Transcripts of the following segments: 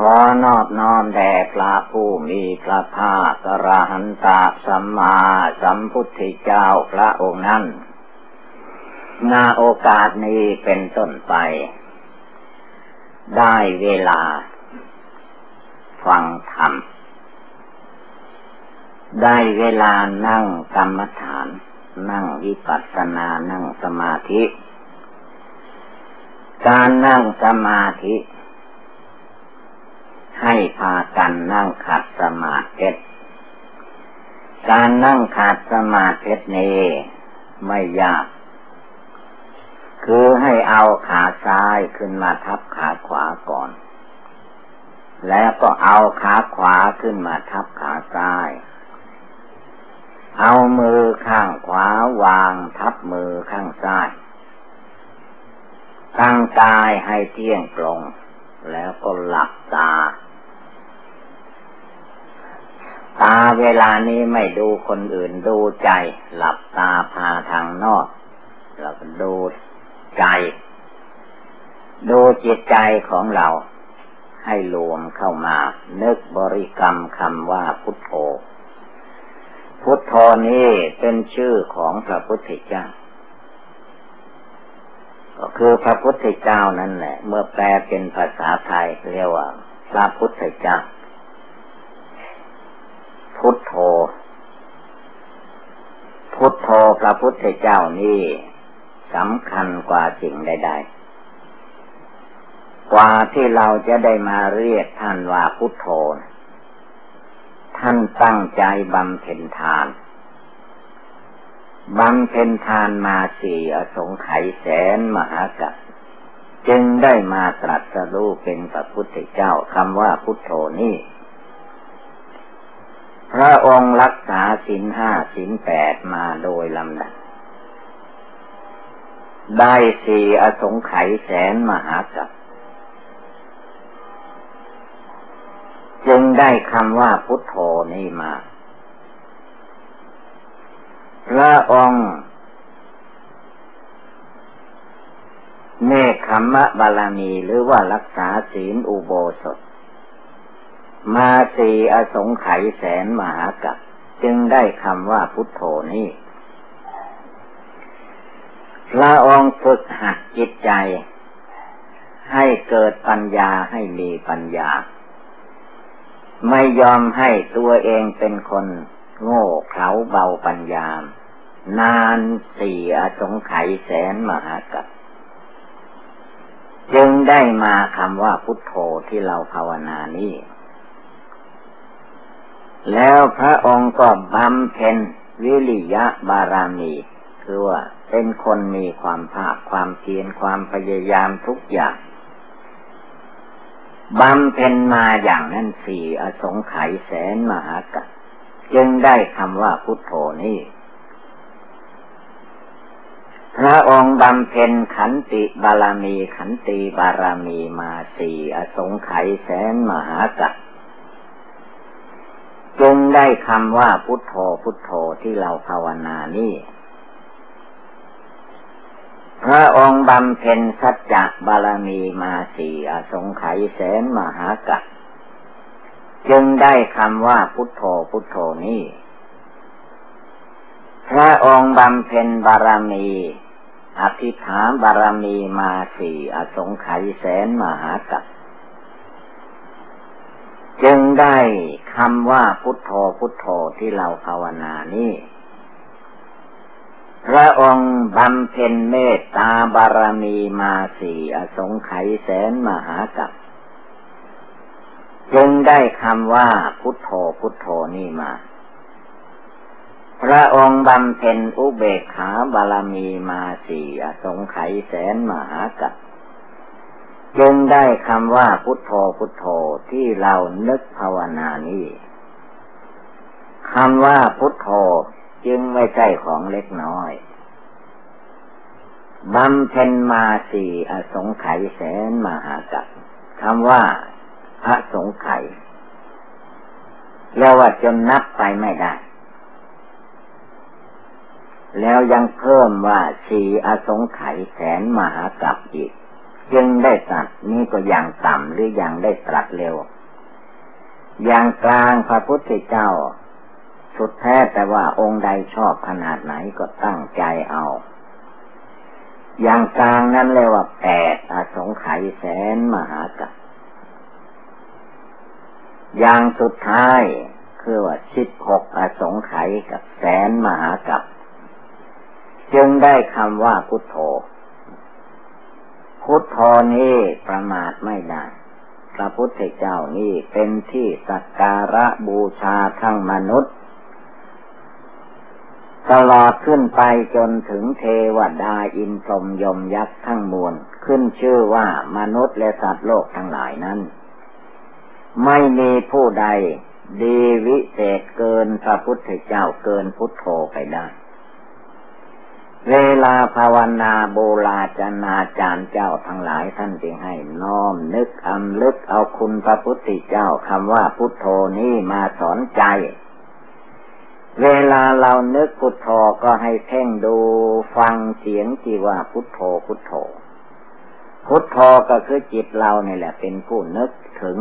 ขอนอบน้อมแด่พระผู้มีพระภาคกระหันตาสัมมาสัมพุทธเจ้าพระองค์นั้นนาโอกาสนี้เป็นต้นไป ได้เวลา ฟังธรรม ได้เวลานั่งกรรมฐาน นั่งวิปัสสนานั่งสมาธิ การนั่งสมาธิ ให้พากันนั่งขัดสมาธิการนั่งขัดสมาธินี้ไม่ยาก คือให้เอาขาซ้ายขึ้นมาทับขาขวาก่อน แล้วก็เอาขาขวาขึ้นมาทับขาซ้าย เอามือข้างขวาวางทับมือข้างซ้ายตั้งกายให้เที่ยงตรง แล้วก็หลับตา ตาเวลานี้ไม่ดูคนอื่นดูใจ หลับตาพาทางนอกเราก็ดูใจ ดูจิตใจของเราให้รวมเข้ามา นึกบริกรรมคำว่าพุทโธ พุทโธนี้เป็นชื่อของพระพุทธเจ้า ก็คือพระพุทธเจ้านั่นแหละ เมื่อแปลเป็นภาษาไทยเรียกว่าพระพุทธเจ้า พุทโธ พุทโธพระพุทธเจ้านี่สำคัญกว่าสิ่งใดๆ กว่าที่เราจะได้มาเรียกท่านว่าพุทโธ ท่านตั้งใจบำเพ็ญทานบำเพ็ญทานมาสี่อสงไขยแสนมหากัปจึงได้มาตรัสรู้เป็นพระพุทธเจ้าคำว่าพุทโธนี่ พระองค์รักษาสินห้าสินแปดมาโดยลำดับ ได้สี่อสงไขยแสนมหากัปจึงได้คำว่าพุทโธนี่มา พระองค์เนคขมะบาลามีหรือว่ารักษาศีลอุโบสถ มาสีอสงไขยแสนมหากัปจึงได้คำว่าพุทโธนี้พระองค์ฝึกหัดจิตใจ ให้เกิดปัญญาให้มีปัญญา ไม่ยอมให้ตัวเองเป็นคนโง่เขลาเบาปัญญา นานสี่อสงไขยแสนมหากัปจึงได้มาคำว่าพุทโธที่เราภาวนานี้ แล้วพระองค์ก็บำเพ็ญวิริยะบารามี คือว่าเป็นคนมีความภาคความเพียรความพยายามทุกอย่างบำเพ็ญมาอย่างนั้นสี่อสงไขยแสนมหากัปจึงได้คำว่าพุทโธนี้พระองค์บำเพ็ญขันติบารามีขันติบารามีมาสี่อสงไขยแสนมหากัป จึงได้คำว่าพุทโธพุทโธที่เราภาวนานี่พระองค์บำเพ็ญสัจจะบารมีมาสี่อสงไขยแสนมหากัปจึงได้คำว่าพุทโธพุทโธนี่พระองค์บำเพ็ญบารมี อธิษฐานบารมีมาสี่อสงไขยแสนมหากัป จึงได้คำว่าพุทโธพุทโธที่เราภาวนานี้พระองค์บำเพ็ญเมตตาบารมีมาสี่อสงไขยแสนมหากัปจึงได้คำว่าพุทโธพุทโธนี่มา พระองค์บำเพ็ญอุเบกขาบารมีมาสี่อสงไขยแสนมหากัป จึงได้คำว่าพุทโธพุทโธที่เรานึกภาวนานี้คำว่าพุทโธจึงไม่ใช่ของเล็กน้อยบำเพ็ญมาสี่อสงไขยแสนมหากัปคำว่าอสงไขยเรียกว่าจนนับไปไม่ได้ แล้วยังเพิ่มว่าสี่อสงไขยแสนมหากัปอีก จึงได้ตัดนี้ก็อย่างต่ำหรืออย่างได้ตรัสเร็ว อย่างกลางพระพุทธเจ้า สุดแท้แต่ว่าองค์ใดชอบขนาดไหนก็ตั้งใจเอา อย่างกลางนั้นเรียกว่าแปดอสงไขยแสนมหากัปอย่างสุดท้ายคือว่าสิบหกอสงไขยกับแสนมหากัปจึงได้คำว่าพุทโธ พุทธนี้ประมาทไม่ได้ พระพุทธเจ้านี่เป็นที่สักการะบูชาทั้งมนุษย์ ตลอดขึ้นไปจนถึงเทวดาอินทรมยมยักษ์ทั้งมวลขึ้นชื่อว่ามนุษย์และสัตว์โลกทั้งหลายนั้น ไม่มีผู้ใดดีวิเศษเกินพระพุทธเจ้าเกินพุทโธไปได้ เวลาภาวนาโบราณนาจารย์เจ้าทั้งหลายท่านจึงให้น้อมนึกอำลึกเอาคุณพระพุทธเจ้าคำว่าพุทโธนี้มาสอนใจ เวลาเรานึกพุทโธก็ให้เพ่งดูฟังเสียงที่ว่าพุทโธพุทโธ พุทโธก็คือจิตเราเนี่ยแหละเป็นผู้นึกถึง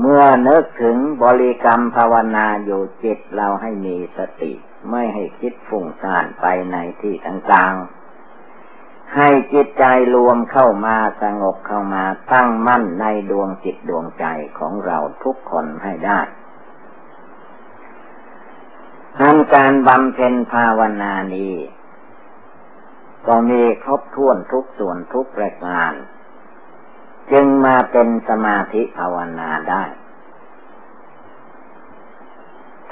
เมื่อนึกถึงบริกรรมภาวนาอยู่จิตเราให้มีสติ ไม่ให้คิดฟุ้งซ่านไปในที่ต่างๆ ให้จิตใจรวมเข้ามาสงบเข้ามาตั้งมั่นในดวงจิตดวงใจของเราทุกคนให้ได้ทันการบำเพ็ญภาวนานี้ก็มีครบถ้วนทุกส่วนทุกประการ จึงมาเป็นสมาธิภาวนาได้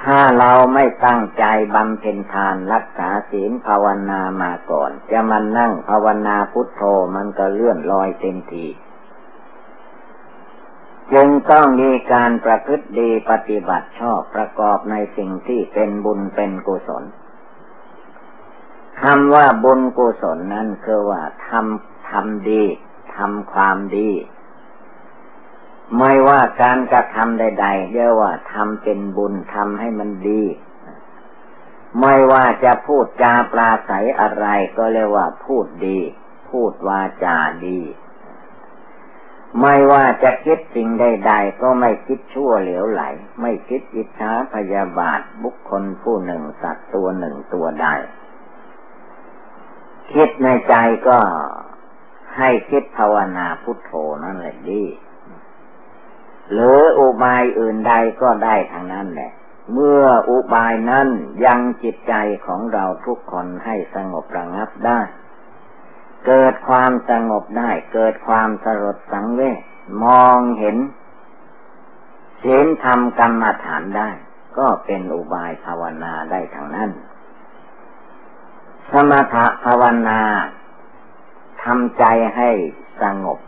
ถ้าเราไม่ตั้งใจบำเพ็ญทานรักษาศีลภาวนามาก่อน จะมานั่งภาวนาพุทโธมันก็เลื่อนลอยเต็มทีจึงต้องมีการประพฤติดีปฏิบัติชอบประกอบในสิ่งที่เป็นบุญเป็นกุศลคำว่าบุญกุศลนั้นคือว่าทำทำดีทำความดี ไม่ว่าการกระทำใดๆเรียกว่าทำเป็นบุญทำให้มันดี ไม่ว่าจะพูดจาปราศัยอะไรก็เรียกว่าพูดดี พูดวาจาดี ไม่ว่าจะคิดสิ่งใด ๆ ก็ไม่คิดชั่วเหลวไหล ไม่คิดอิจฉาพยาบาทบุคคลผู้หนึ่งสัตว์ตัวหนึ่งตัวใด คิดในใจก็ให้คิดภาวนาพุทโธนั่นแหละดี หรืออุบายอื่นใดก็ได้ทางนั้นแหละ เมื่ออุบายนั้นยังจิตใจของเราทุกคนให้สงบระงับได้ เกิดความสงบได้ เกิดความสลดสังเวชมองเห็นศีลธรรมกรรมฐานได้ ก็เป็นอุบายภาวนาได้ทางนั้น สมถะภาวนาทำใจให้สงบ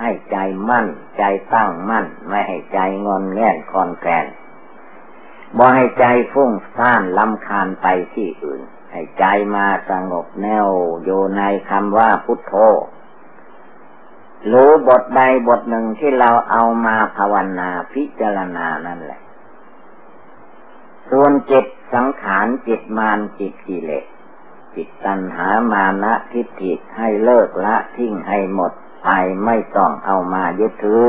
ให้ใจมั่น ใจตั้งมั่น ไม่ให้ใจงอนแง่นคอนแกนบ่ให้ใจฟุ้งซ่านลำคาญไปที่อื่น ให้ใจมาสงบแน่วอยู่ในคำว่าพุทโธหรือบทใดบทหนึ่งที่เราเอามาภาวนาพิจารณานั่นแหละ ส่วนจิตสังขารจิตมานจิตกิเลสจิตตัณหามานะทิฏฐิให้เลิกละทิ้งให้หมด ไปไม่ต้องเอามายึดถือ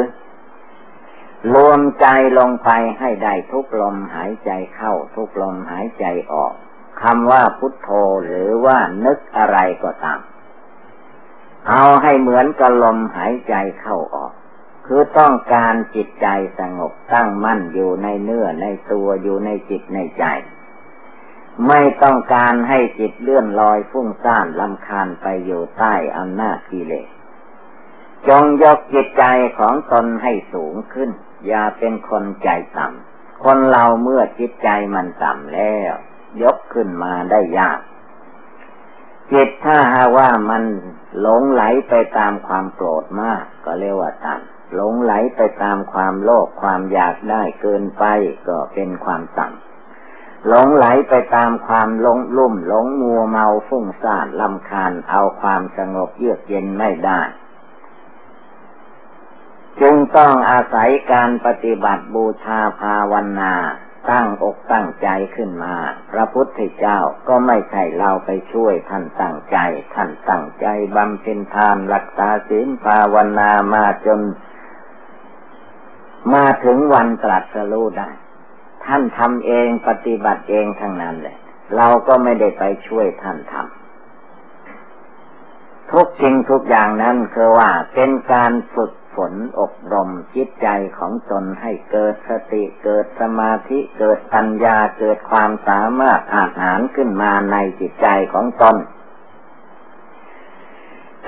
รวมใจลงไปให้ได้ทุกลมหายใจเข้าทุกลมหายใจออกคำว่าพุทโธหรือว่านึกอะไรก็ตาม เอาให้เหมือนกับลมหายใจเข้าออก คือต้องการจิตใจสงบตั้งมั่นอยู่ในเนื้อในตัวอยู่ในจิตในใจ ไม่ต้องการให้จิตเลื่อนลอยฟุ้งซ่านลำคาญไปอยู่ใต้อำนาจกิเลส จงยกจิตใจของตนให้สูงขึ้น อย่าเป็นคนใจต่ำ คนเราเมื่อจิตใจมันต่ำแล้ว ยกขึ้นมาได้ยาก จิตถ้าหาว่ามันหลงไหลไปตามความโกรธมาก ก็เรียกว่าต่ำหลงไหลไปตามความโลภความอยากได้เกินไปก็เป็นความต่ำหลงไหลไปตามความหลงลุ่มหลงมัวเมาฟุ้งซ่านลำคาญเอาความสงบเยือกเย็นไม่ได้ จึงต้องอาศัยการปฏิบัติบูชาภาวนาตั้งอกตั้งใจขึ้นมา พระพุทธเจ้าก็ไม่ใช่เราไปช่วยท่านตั้งใจ ท่านตั้งใจบำเพ็ญทานรักษาศีลภาวนามาจน มาถึงวันตรัสรู้ได้ ท่านทำเองปฏิบัติเองทั้งนั้นเลยเราก็ไม่ได้ไปช่วยท่านทำทุกจริงทุกอย่างนั้นคือว่าเป็นการฝึก ฝนอบรมจิตใจของตนให้เกิดสติเกิดสมาธิเกิดปัญญาเกิดความสามารถอาหารขึ้นมาในจิตใจของตน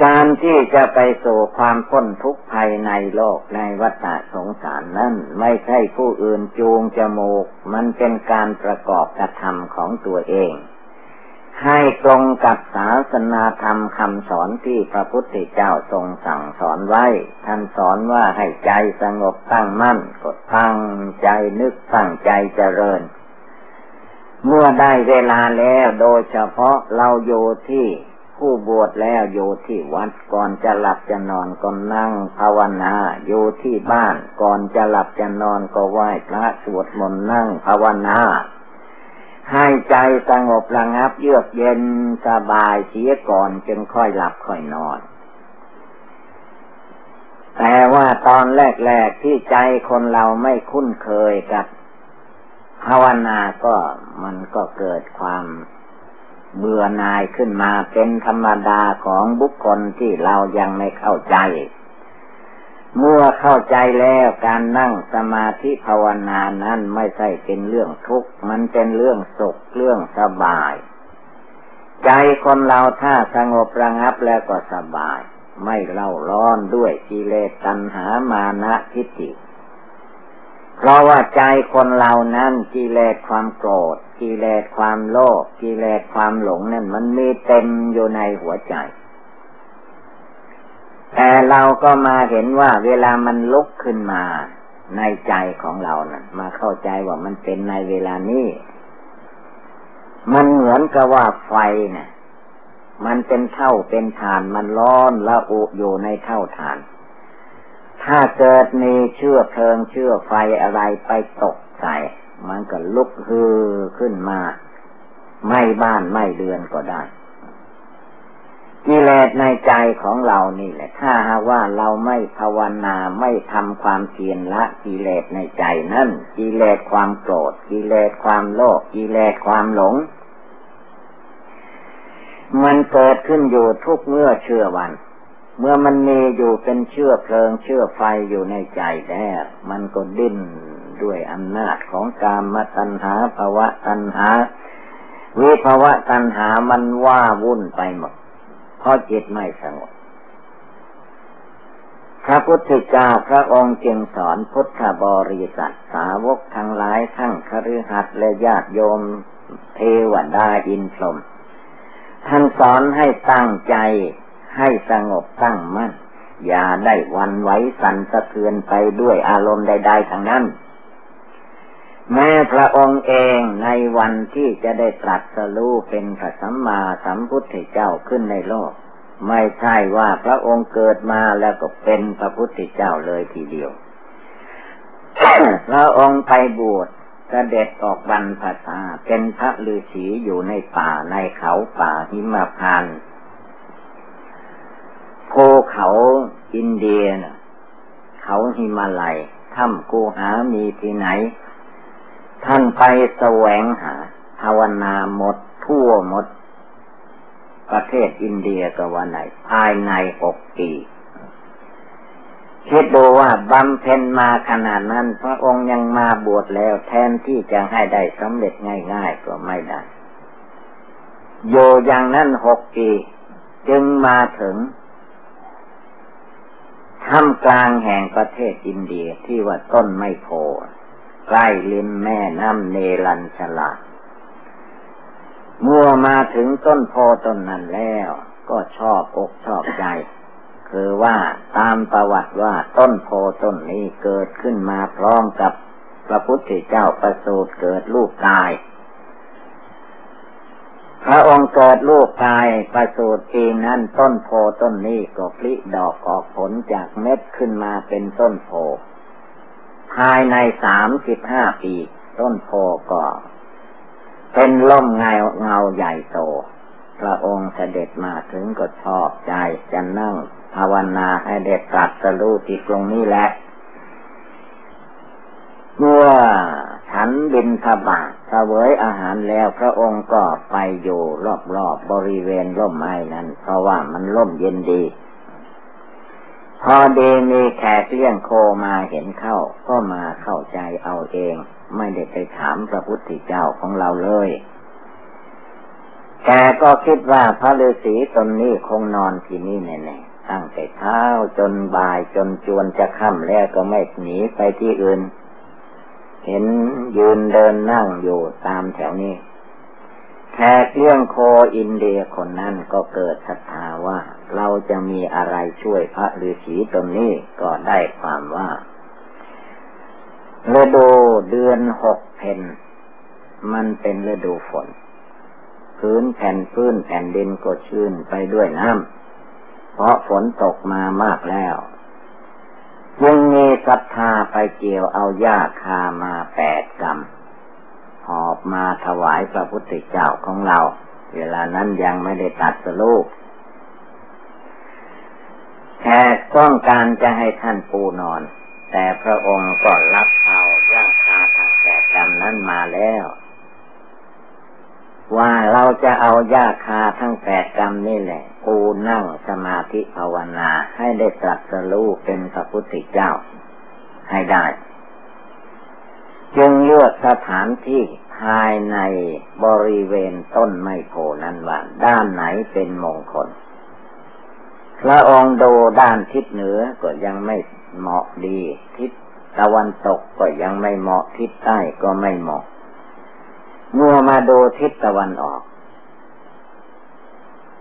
การที่จะไปสู่ความพ้นทุกข์ภายในโลกในวัฏสงสารนั้นไม่ใช่ผู้อื่นจูงจมูก มันเป็นการประกอบกระทำของตัวเอง ให้ตรงกับศาสนาธรรมคำสอนที่พระพุทธเจ้าทรงสั่งสอนไว้ ท่านสอนว่าให้ใจสงบตั้งมั่นกดตั้งใจนึกตั้งใจเจริญ เมื่อได้เวลาแล้วโดยเฉพาะเราอยู่ที่ผู้บวชแล้วอยู่ที่วัดก่อนจะหลับจะนอนก็นั่งภาวนาอยู่ที่บ้านก่อนจะหลับจะนอนก็ไหว้พระสวดมนต์นั่งภาวนา ให้ใจสงบระงับเยือกเย็นสบายเสียก่อนจึงค่อยหลับค่อยนอน แต่ว่าตอนแรกๆที่ใจคนเราไม่คุ้นเคยกับภาวนาก็มันก็เกิดความเบื่อหน่ายขึ้นมาเป็นธรรมดาของบุคคลที่เรายังไม่เข้าใจ เมื่อเข้าใจแล้วการนั่งสมาธิภาวนานั้นไม่ใช่เป็นเรื่องทุกข์ มันเป็นเรื่องสุขเรื่องสบาย ใจคนเราถ้าสงบระงับแล้วก็สบาย ไม่เล่าร้อนด้วยกิเลสตัณหามานะทิฏฐิเพราะว่าใจคนเรานั้นกิเลสความโกรธกิเลสความโลภกิเลสความหลงนั่นมันมีเต็มอยู่ในหัวใจ แต่เราก็มาเห็นว่าเวลามันลุกขึ้นมาในใจของเรานะ่ะ มาเข้าใจว่ามันเป็นในเวลานี้มันเหมือนกับว่าไฟเนะี่ยมันเป็นเท่าเป็นฐานมันร้อนละอุอยู่ในเท่าฐาน ถ้าเกิดมีเชื่อเพลิงเชื่อไฟอะไรไปตกใส่มันก็ลุกฮือขึ้นมา ไม่บ้านไม่เดือนก็ได้ กิเลสในใจของเรานี่แหละ ถ้าหาว่าเราไม่ภาวนาไม่ทำความเพียรละกิเลสในใจนั่นกิเลสความโกรธกิเลสความโลภกิเลสความหลง มันเกิดขึ้นอยู่ทุกเมื่อเชื่อวัน เมื่อมันมีอยู่เป็นเชื่อเพลิงเชื่อไฟอยู่ในใจแล้วมันก็ดิ้นด้วยอำนาจของกามตัณหาภาวะตัณหาวิภาวะตัณหามันว่าวุ่นไปหมด ราะจิตไม่สงบพระพุทธเจ้าพระองค์จึงสอนพุทธบริษัทสาวกทั้งหลายทั้งคฤหัสถ์และญาติโยมเทวดาอินทรมท่านสอนให้ตั้งใจให้สงบตั้งมั่น อย่าได้วันไหวสั่นสะเทือนไปด้วยอารมณ์ใด ๆ ทั้งนั้น แม้พระองค์เองในวันที่จะได้ตรัสรู้เป็นพระสัมมาสัมพุทธเจ้าขึ้นในโลก ไม่ใช่ว่าพระองค์เกิดมาแล้วก็เป็นพระพุทธเจ้าเลยทีเดียว พระองค์ไปบวชเสด็จออกบรรพชาเป็นพระฤาษีอยู่ในป่าในเขาป่าหิมพานภูเขาอินเดียเขาหิมาลัยถ้ำกูหามีที่ไหน ท่านไปแสวงหาภาวนาหมดทั่วหมด ประเทศอินเดียก็ว่าไหน ภายในหกปี คิดดูว่าบำเพ็ญมาขนาดนั้น พระองค์ยังมาบวชแล้ว แทนที่จะให้ได้สำเร็จง่าย ๆ ก็ไม่ได้ โยอย่างนั้นหกปี จึงมาถึงท่ามกลางแห่งประเทศอินเดียที่ว่าต้นไม่โพ ใกล้ริมแม่น้ำเนรัญชลาเมื่อมาถึงต้นโพต้นนั้นแล้ว ก็ชอบอกชอบใจ คือว่าตามประวัติว่าต้นโพต้นนี้เกิดขึ้นมาพร้อมกับพระพุทธเจ้าประสูติเกิดลูกกาย พระองค์เกิดลูกกายประสูติปีนั้นต้นโพต้นนี้ก็พลิดอกออกผลจากเม็ดขึ้นมาเป็นต้นโพ ภายในสามสิบห้าปี ต้นโพก็เป็นล่มเงาเงาใหญ่โต พระองค์เสด็จมาถึงก็ชอบใจจะนั่งภาวนาให้เด็ดตรัสรู้ที่ตรงนี้แหละ เมื่อฉันบินทบาทเสวยอาหารแล้วพระองค์ก็ไปอยู่รอบๆบบริเวณร่มไม้นั้น เพราะว่ามันร่มเย็นดี พอดีมีแขกเลี้ยงโคมาเห็นเข้า ก็มาเข้าใจเอาเอง ไม่ได้ไปถามพระพุทธเจ้าของเราเลยแกก็คิดว่าพระฤาษีตนนี้คงนอนที่นี่แน่ๆตั้งแต่เช้าจนบ่ายจนจวนจะค่ำแล้วก็ไม่หนีไปที่อื่น เห็นยืนเดินนั่งอยู่ตามแถวนี้แขกเลี้ยงโคอินเดียคนนั้นก็เกิดศรัทธาว่า เราจะมีอะไรช่วยพระฤาษีตนนี้ก็ได้ความว่าฤดูเดือนหกเพนมันเป็นฤดูฝน พื้นแผ่นพื้นแผ่นดินก็ชื้นไปด้วยน้ำเพราะฝนตกมามากแล้วยังมีศรัทธาไปเกี่ยวเอาหญ้าคามาแปดกรรมหอบมาถวายพระพุทธเจ้าของเรา เวลานั้นยังไม่ได้ตัดสลูก แขกต้องการจะให้ท่านปูนอน แต่พระองค์ก็รับเอาย่างคาทางแก่กรรมนั้นมาแล้ว ว่าเราจะเอายาคาทั้งแปดกรรมนี่แหละ ปูนั่งสมาธิภาวนาให้ได้ตรัสรู้เป็นพระพุทธเจ้า ให้ได้ จึงเลือกสถานที่ภายในบริเวณต้นไมโพนั้นว่าด้านไหนเป็นมงคล พระองค์ดูด้านทิศเหนือก็ยังไม่เหมาะดี ทิศตะวันตกก็ยังไม่เหมาะทิศใต้ก็ไม่เหมาะมื่อมาดูทิศตะวันออก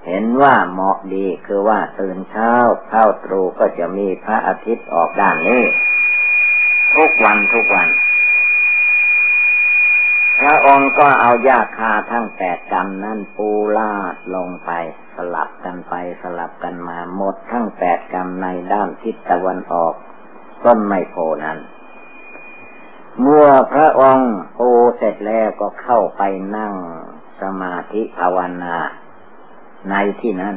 เห็นว่าเหมาะดีคือว่าตื่นเช้าเข้าตรูก็จะมีพระอาทิตย์ออกด้านนี้ ทุกวันทุกวันพระองค์ก็เอายาคาทั้งแปดกรรมนั้นปูลาดลงไป สลับกันไปสลับกันมาหมดทั้งแปดกรรมในด้านทิศตะวันออก ต้นไมโพนั้น เมื่อพระองค์ปูเสร็จแล้วก็เข้าไปนั่งสมาธิภาวนา ในที่นั้น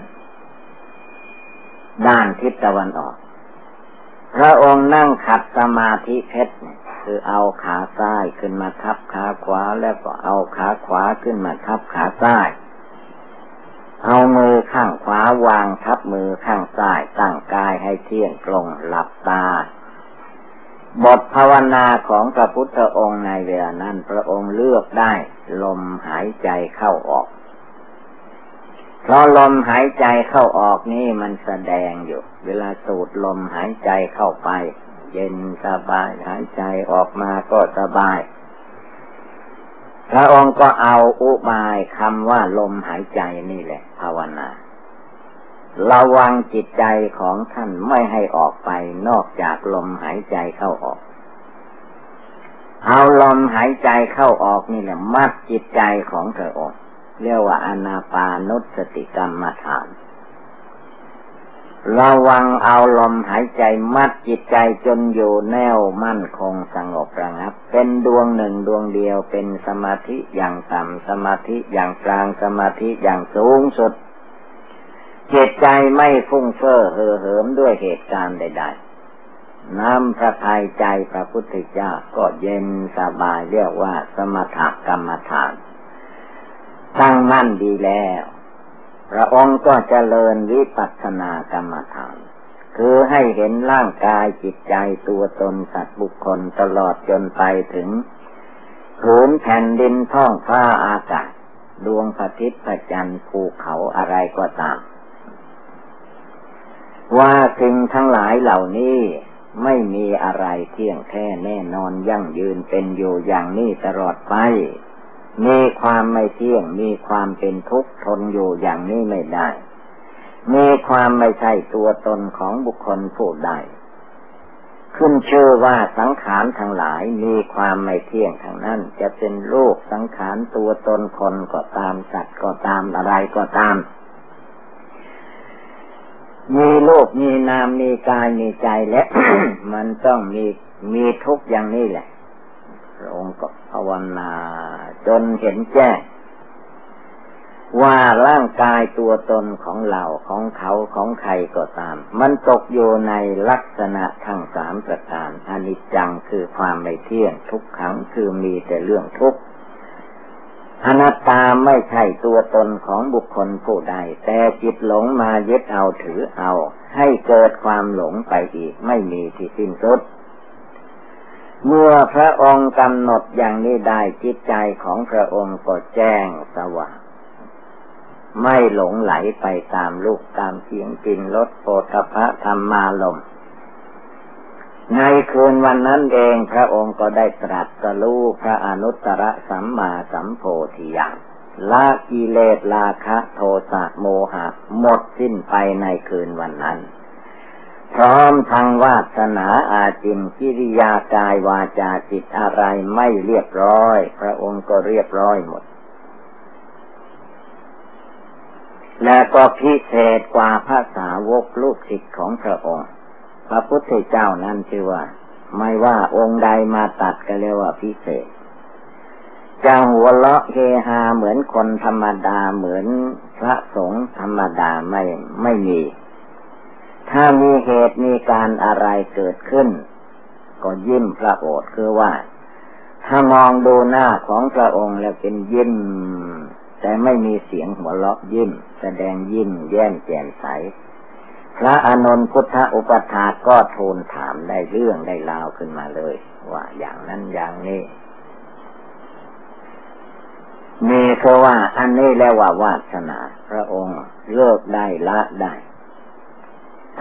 ด้านทิศตะวันออก พระองค์นั่งขัดสมาธิเพชรคือเอาขาซ้ายขึ้นมาทับขาขวาแล้วก็เอาขาขวาขึ้นมาทับขาซ้าย เอามือข้างขวาวางทับมือข้างซ้ายตั้งกายให้เที่ยงตรงหลับตา บทภาวนาของพระพุทธองค์ในเวลานั้น พระองค์เลือกได้ ลมหายใจเข้าออก เพราะลมหายใจเข้าออกนี่มันแสดงอยู่ เวลาสูดลมหายใจเข้าไป เย็นสบายหายใจออกมาก็สบาย พระองค์ก็เอาอุบายคำว่าลมหายใจนี่แหละ ภาวนา ระวังจิตใจของท่านไม่ให้ออกไปนอกจากลมหายใจเข้าออก เอาลมหายใจเข้าออกนี่แหละมัดจิตใจของเธอออกเรียกว่าอนาปานุสติกรรมฐาน ระวังเอาลมหายใจมัดจิตใจจนอยู่แน่วมั่นคงสงบระงับ เป็นดวงหนึ่งดวงเดียวเป็นสมาธิอย่างต่ำสมาธิอย่างกลางสมาธิอย่างสูงสุดจิตใจไม่ฟุ้งเฟ้อเห่อเหิมด้วยเหตุการณ์ใด ๆน้ำพระทัยใจพระพุทธเจ้าก็เย็นสบายเรียกว่าสมถกรรมฐานตั้งมั่นดีแล้ว พระองค์ก็เจริญวิปัสสนากรรมฐาน คือให้เห็นร่างกายจิตใจตัวตนสัตว์บุคคลตลอดจนไปถึงผืนแผ่นดินท้องฟ้าอากาศ ดวงพระทิตย์พระจันทร์ภูเขาอะไรก็ตาม ว่าสิ่งทั้งหลายเหล่านี้ไม่มีอะไรเที่ยงแท้แน่นอนยั่งยืนเป็นอยู่อย่างนี้ตลอดไป มีความไม่เที่ยง มีความเป็นทุกข์ทนอยู่อย่างนี้ไม่ได้ มีความไม่ใช่ตัวตนของบุคคลผู้ใดขึ้นชื่อว่าสังขารทั้งหลายมีความไม่เที่ยงทางนั้น จะเป็นรูปสังขารตัวตนคนก็ตามสัตว์ก็ตามอะไรก็ตาม มีโลกมีนามมีกายมีใจและ มันต้องมีมีทุกอย่างนี้แหละ พระองค์ก็ภาวนา จนเห็นแจ้งว่าร่างกายตัวตนของเราของเขาของใครก็ตาม มันตกอยู่ในลักษณะทั้งสามประการอนิจจังคือความไม่เที่ยงทุกขังคือมีแต่เรื่องทุกข์อนัตตาไม่ใช่ตัวตนของบุคคลผู้ใด แต่จิตหลงมายึดเอาถือเอา ให้เกิดความหลงไปอีกไม่มีที่สิ้นสุด เมื่อพระองค์กำหนดอย่างนี้ได้จิตใจของพระองค์ก็แจ้งสว่าง ไม่หลงไหลไปตามลูกตามเสียงกินรสโปธพะธรรมาลม ในคืนวันนั้นเองพระองค์ก็ได้ตรัสรู้พระอนุตตรสัมมาสัมโพธิญาณละกิเลสราคะโทสะโมหะหมดสิ้นไปในคืนวันนั้น พร้อมทางวาสนาอาจินกิริยากายวาจาจิตอะไรไม่เรียบร้อย พระองค์ก็เรียบร้อยหมด และก็พิเศษกว่าภาษาวกลูกศิษย์ของพระองค์ พระพุทธเจ้านั้นชื่อว่า ไม่ว่าองค์ใดมาตัดก็เรียกว่าพิเศษจะหัวเราะเฮฮาเหมือนคนธรรมดาเหมือนพระสงฆ์ธรรมดาไม่ไม่มี ถ้ามีเหตุมีการอะไรเกิดขึ้น ก็ยิ้มพระโอษฐ์คือว่า ถ้ามองดูหน้าของพระองค์แล้วเป็นยิ้ม แต่ไม่มีเสียงหัวเราะยิ้ม แสดงยิ้มแย้มแจ่มใส พระอานนท์พุทธอุปถาก็ทูลถามได้เรื่องได้ราวขึ้นมาเลย ว่าอย่างนั้นอย่างนี้มีคือว่าอันนี้แล้วว่าวาสนา พระองค์เลิกได้ละได้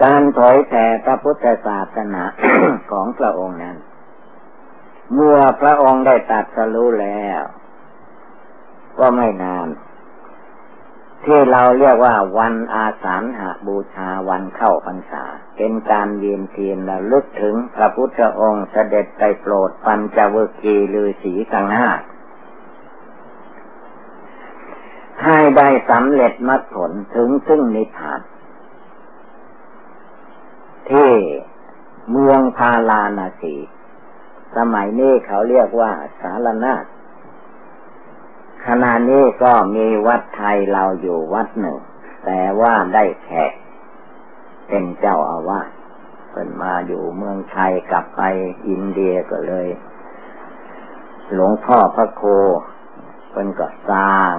การถอยแผ่พระพุทธศาสนาของพระองค์นั้น เมื่อพระองค์ได้ตัดสรู้แล้ว ก็ไม่นาน ที่เราเรียกว่าวันอาสาหาบูชาวันเข้าพรรษา เป็นการเวียนเทียนระลึกถึงพระพุทธองค์เสด็จไปโปรดปัญจวคีลือสีกังห้าให้ได้สำเร็จมรรคผลถึงซึ่งนิพพาน ที่เมือง พาลานาสี สมัยนี้เขาเรียกว่าสารนาฏขณะนี้ก็มีวัดไทยเราอยู่วัดหนึ่ง แต่ว่าได้แขก เป็นเจ้าอาวาสเป็นมาอยู่เมืองไทยกลับไปอินเดียก็เลย หลวงพ่อพระโคเป็นก็สร้าง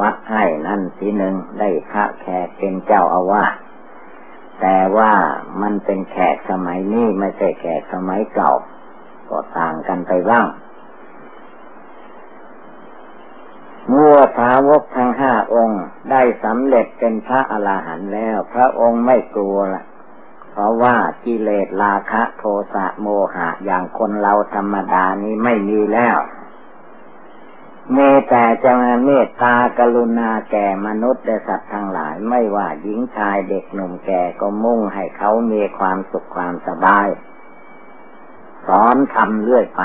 วัดให้นั่นทีหนึ่งได้พระแขกเป็นเจ้าอาวาส แต่ว่ามันเป็นแขกสมัยนี้ไม่ใช่แขกสมัยเก่า ก็ต่างกันไปบ้างเมื่อสาวกทั้งห้าองค์ได้สำเร็จเป็นพระอรหันต์แล้ว พระองค์ไม่กลัวละเพราะว่ากิเลสราคะโทสะโมหะอย่างคนเราธรรมดานี้ไม่มีแล้ว มีแต่จะมาเมตตากรุณาแก่มนุษย์และสัตว์ทั้งหลายไม่ว่าหญิงชายเด็กหนุ่มแก่ก็มุ่งให้เขามีความสุขความสบาย สอนทำเรื่อยไป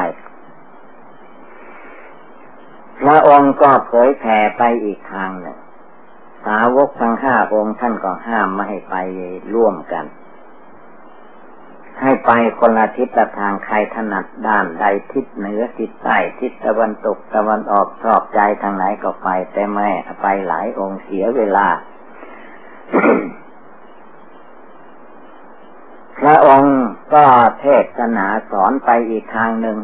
พระองค์ก็เผยแผ่ไปอีกทางหนึ่งสาวกทั้งห้าองค์ท่านก็ห้ามไม่ให้ไปร่วมกัน ให้ไปคนละทิศทางใครถนัดด้านใดทิศเหนือทิศใต้ทิศตะวันตกตะวันออกชอบใจทางไหนก็ไป แต่ไม่ไปหลายองค์เสียเวลา พระองค์ก็เทศนาสอนไปอีกทางหนึ่ง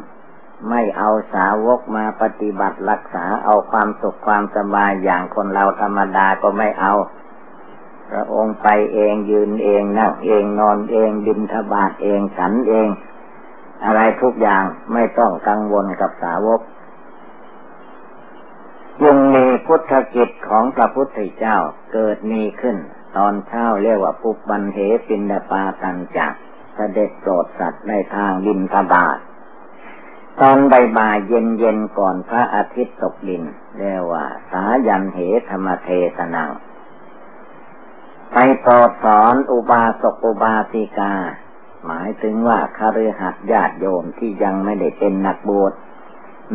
ไม่เอาสาวกมาปฏิบัติรักษาเอาความสุขความสบายอย่างคนเราธรรมดาก็ไม่เอา พระองค์ไปเองยืนเองนั่งเองนอนเองบินทบาทเองฉันเอง อะไรทุกอย่างไม่ต้องกังวลกับสาวกยังมีพุทธกิจของพระพุทธเจ้าเกิดมีขึ้น ตอนเช้าเรียกว่าปุบบันเทปินดาปาตันจักเสด็จโปรดสัตว์ในทางบินทบาทตอนใบบ่ายเย็นเย็นก่อนพระอาทิตย์ตกดิน เรียกว่า สายันเหธรรมเทศนัง ไปโปรดสอนอุบาสกอุบาสิกา หมายถึงว่าคฤหัสถ์ญาติโยมที่ยังไม่ได้เป็นนักบวช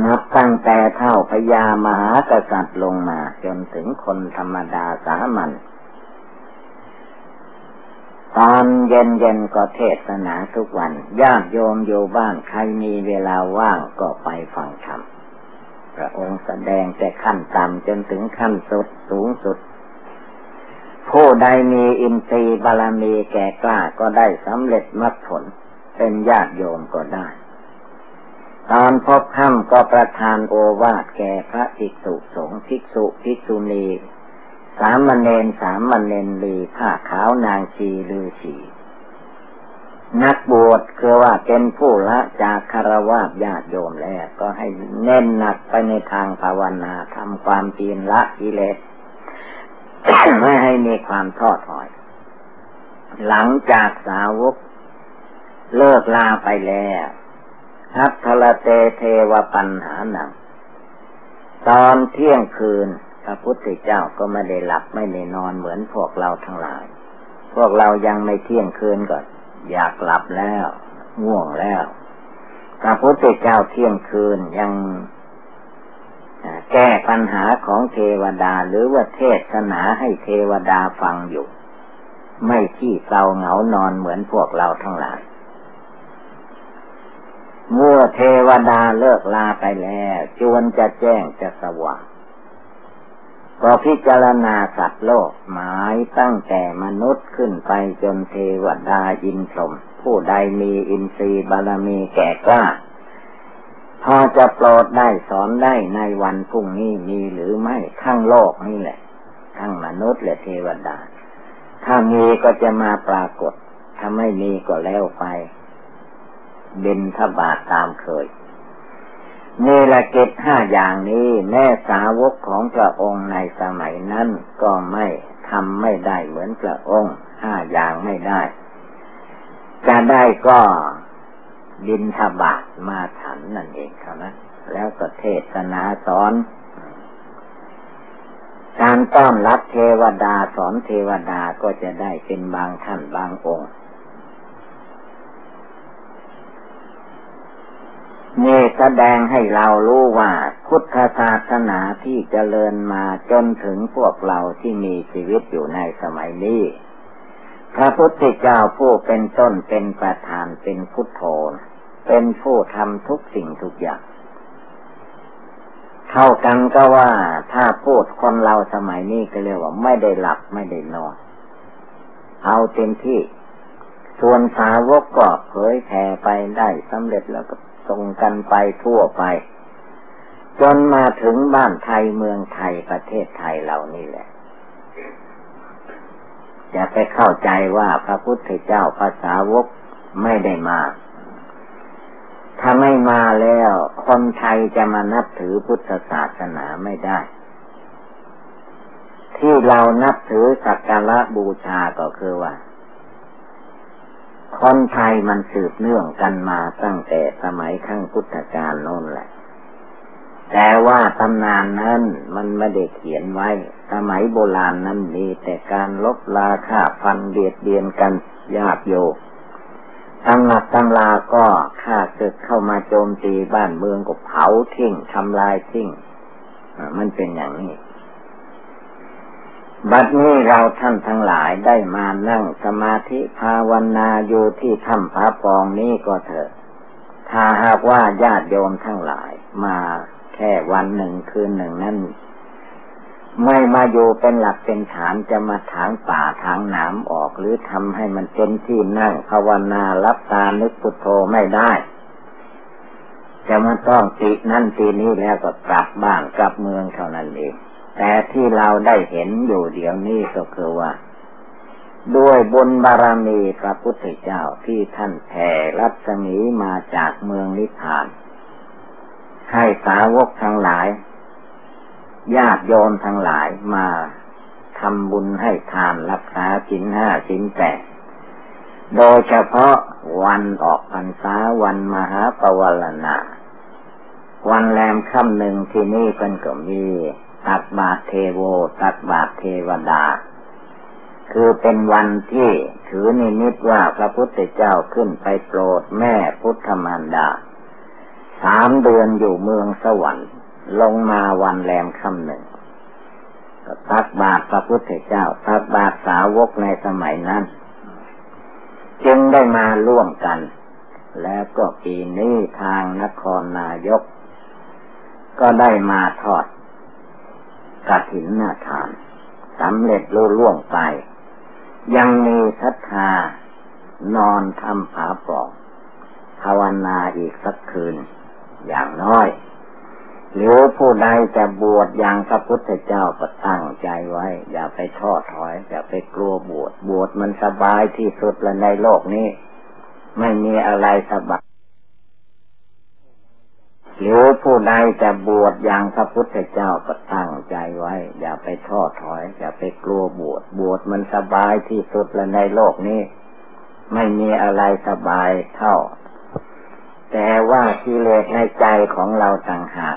นับตั้งแต่เท่าพญามหากษัตริย์ลงมา จนถึงคนธรรมดาสามัญตอนเย็นเย็นก็เทศนาทุกวันญาติโยมอยู่บ้านใครมีเวลาว่างก็ไปฟังธรรมพระองค์แสดงแต่ขั้นต่ำจนถึงขั้นสุดสูงสุด ผู้ใดมีอินทรีย์บารมีแก่กล้าก็ได้สำเร็จมรรคผล เป็นญาติโยมก็ได้ ตอนพบค่ำก็ประทานโอวาทแก่พระภิกษุสงฆ์ภิกษุภิกษุณีสามเณรสามเณรลีผ้าขาวนางชีลือชีนักบวชคือว่าเป็นผู้ละจากคารวะญาติโยมแล้ว ก็ให้เน้นหนักไปในทางภาวนาทำความเพียรละกิเลส ไม่ให้มีความท้อถอย หลังจากสาวก เลิกลาไปแล้วทัพทละเตเทวปัญหาหนัง ตอนเที่ยงคืนพระพุทธเจ้าก็ไม่ได้หลับไม่ได้นอนเหมือนพวกเราทั้งหลาย พวกเรายังไม่เที่ยงคืนก่อนอยากหลับแล้ว ง่วงแล้วพระพุทธเจ้าเที่ยงคืนยัง แก้ปัญหาของเทวดาหรือว่าเทศนาให้เทวดาฟังอยู่ ไม่ที่เศร้าเหงานอนเหมือนพวกเราทั้งหลาย เมื่อเทวดาเลิกลาไปแล้วจวนจะแจ้งจะสว่างก็พิจารณาสัตว์โลกหมายตั้งแต่มนุษย์ขึ้นไปจนเทวดาอินทรมผู้ใดมีอินทรีย์บารมีแก่กล้า พอจะโปรดได้สอนได้ในวันพรุ่งนี้มีหรือไม่ทั้งโลกนี่แหละทั้งมนุษย์และเทวดา ถ้ามีก็จะมาปรากฏ ถ้าไม่มีก็แล้วไปบินทบาทตามเคยนี่ละกิจห้าอย่างนี้แม่สาวกของพระองค์ในสมัยนั้นก็ไม่ทำไม่ได้เหมือนพระองค์ห้าอย่างไม่ได้จะได้ก็ บินทบาทมาฉันนั่นเองเท่านั้นแล้วก็เทศนาสอน การต้อนรับเทวดาสอนเทวดาก็จะได้เป็นบางท่านบางองค์นี่แสดงให้เรารู้ว่าพุทธศาสนาที่เจริญมาจนถึงพวกเราที่มีชีวิตอยู่ในสมัยนี้ พระพุทธเจ้าผู้เป็นต้นเป็นประธานเป็นพุทโธ เป็นผู้ทำทุกสิ่งทุกอย่าง เท่ากันก็ว่าถ้าพูดคนเราสมัยนี้ก็เรียกว่าไม่ได้หลับไม่ได้นอน เอาเต็มที่ ส่วนสาวกก็เผยแผ่ไปได้สำเร็จแล้วก็ส่งกันไปทั่วไปจนมาถึงบ้านไทยเมืองไทยประเทศไทยเหล่านี้แหละ จะไปเข้าใจว่าพระพุทธเจ้าภาษาวกไม่ได้มา ถ้าไม่มาแล้ว คนไทยจะมานับถือพุทธศาสนาไม่ได้ ที่เรานับถือสักการะบูชาก็คือว่า คนไทยมันสืบเนื่องกันมาตั้งแต่สมัยขั้งพุทธกาลโน้นแหละ แต่ว่าตำนานนั้นมันไม่ได้เขียนไว้ สมัยโบราณนั้นมีแต่การลบลาฆ่าฟันเบียดเบียนกันยากโย ตำหนักตำลาก็ฆ่าศึกเข้ามาโจมตีบ้านเมืองก็เผาทิ้งทำลายทิ้งมันเป็นอย่างนี้ บัดนี้เราท่านทั้งหลายได้มานั่งสมาธิภาวนาอยู่ที่ถ้ำพระปองนี้ก็เถอะ ถ้าหากว่าญาติโยมทั้งหลายมาแค่วันหนึ่งคืนหนึ่งนั้น ไม่มาอยู่เป็นหลักเป็นฐานจะมาถางป่าถางหนามออกหรือทำให้มันเป็นที่นั่งภาวนารับตานึกพุทโธไม่ได้จะมาต้องตินั่นตีนี้แล้วก็กลับบ้านกลับเมืองเท่านั้นเอง แต่ที่เราได้เห็นอยู่เดี๋ยวนี้ก็คือว่า ด้วยบุญบารมีพระพุทธเจ้าที่ท่านแผ่รัศมีมาจากเมืองนิพพาน ให้สาวกทั้งหลาย ญาติโยมทั้งหลายมาทำบุญให้ทานรักษาสินห้าสินแปดโดยเฉพาะวันออกพรรษาวันมหาปวารณาวันแรมค่ำหนึ่งที่นี่เป็นก็มีตักบาตเทโว ตักบาตเทวดา คือเป็นวันที่ถือนิมิตว่าพระพุทธเจ้าขึ้นไปโปรดแม่พุทธมารดาสามเดือนอยู่เมืองสวรรค์ ลงมาวันแรมค่ำหนึ่งตักบาตรพระพุทธเจ้าตักบาตรสาวกในสมัยนั้น จึงได้มาร่วมกัน แล้วก็ปีนี้ทางนครนายก ก็ได้มาทอดกระถินนาทานสำเร็จรุ่ล่วงไป ยังมีศรัทธานอนทำผาปอกภาวนาอีกสักคืน อย่างน้อย หรือผู้ใดจะบวชอย่างพระพุทธเจ้าก็ตั้งใจไว้ อย่าไปทอดถอย อย่าไปกลัวบวชบวชมันสบายที่สุดแล้วในโลกนี้ ไม่มีอะไรสบายหรือผู้ใดจะบวชอย่างพระพุทธเจ้าก็ตั้งใจไว้ อย่าไปทอดถอย อย่าไปกลัวบวชบวชมันสบายที่สุดแล้วในโลกนี้ ไม่มีอะไรสบายเท่า แต่ว่ากิเลสในใจของเราต่างหาก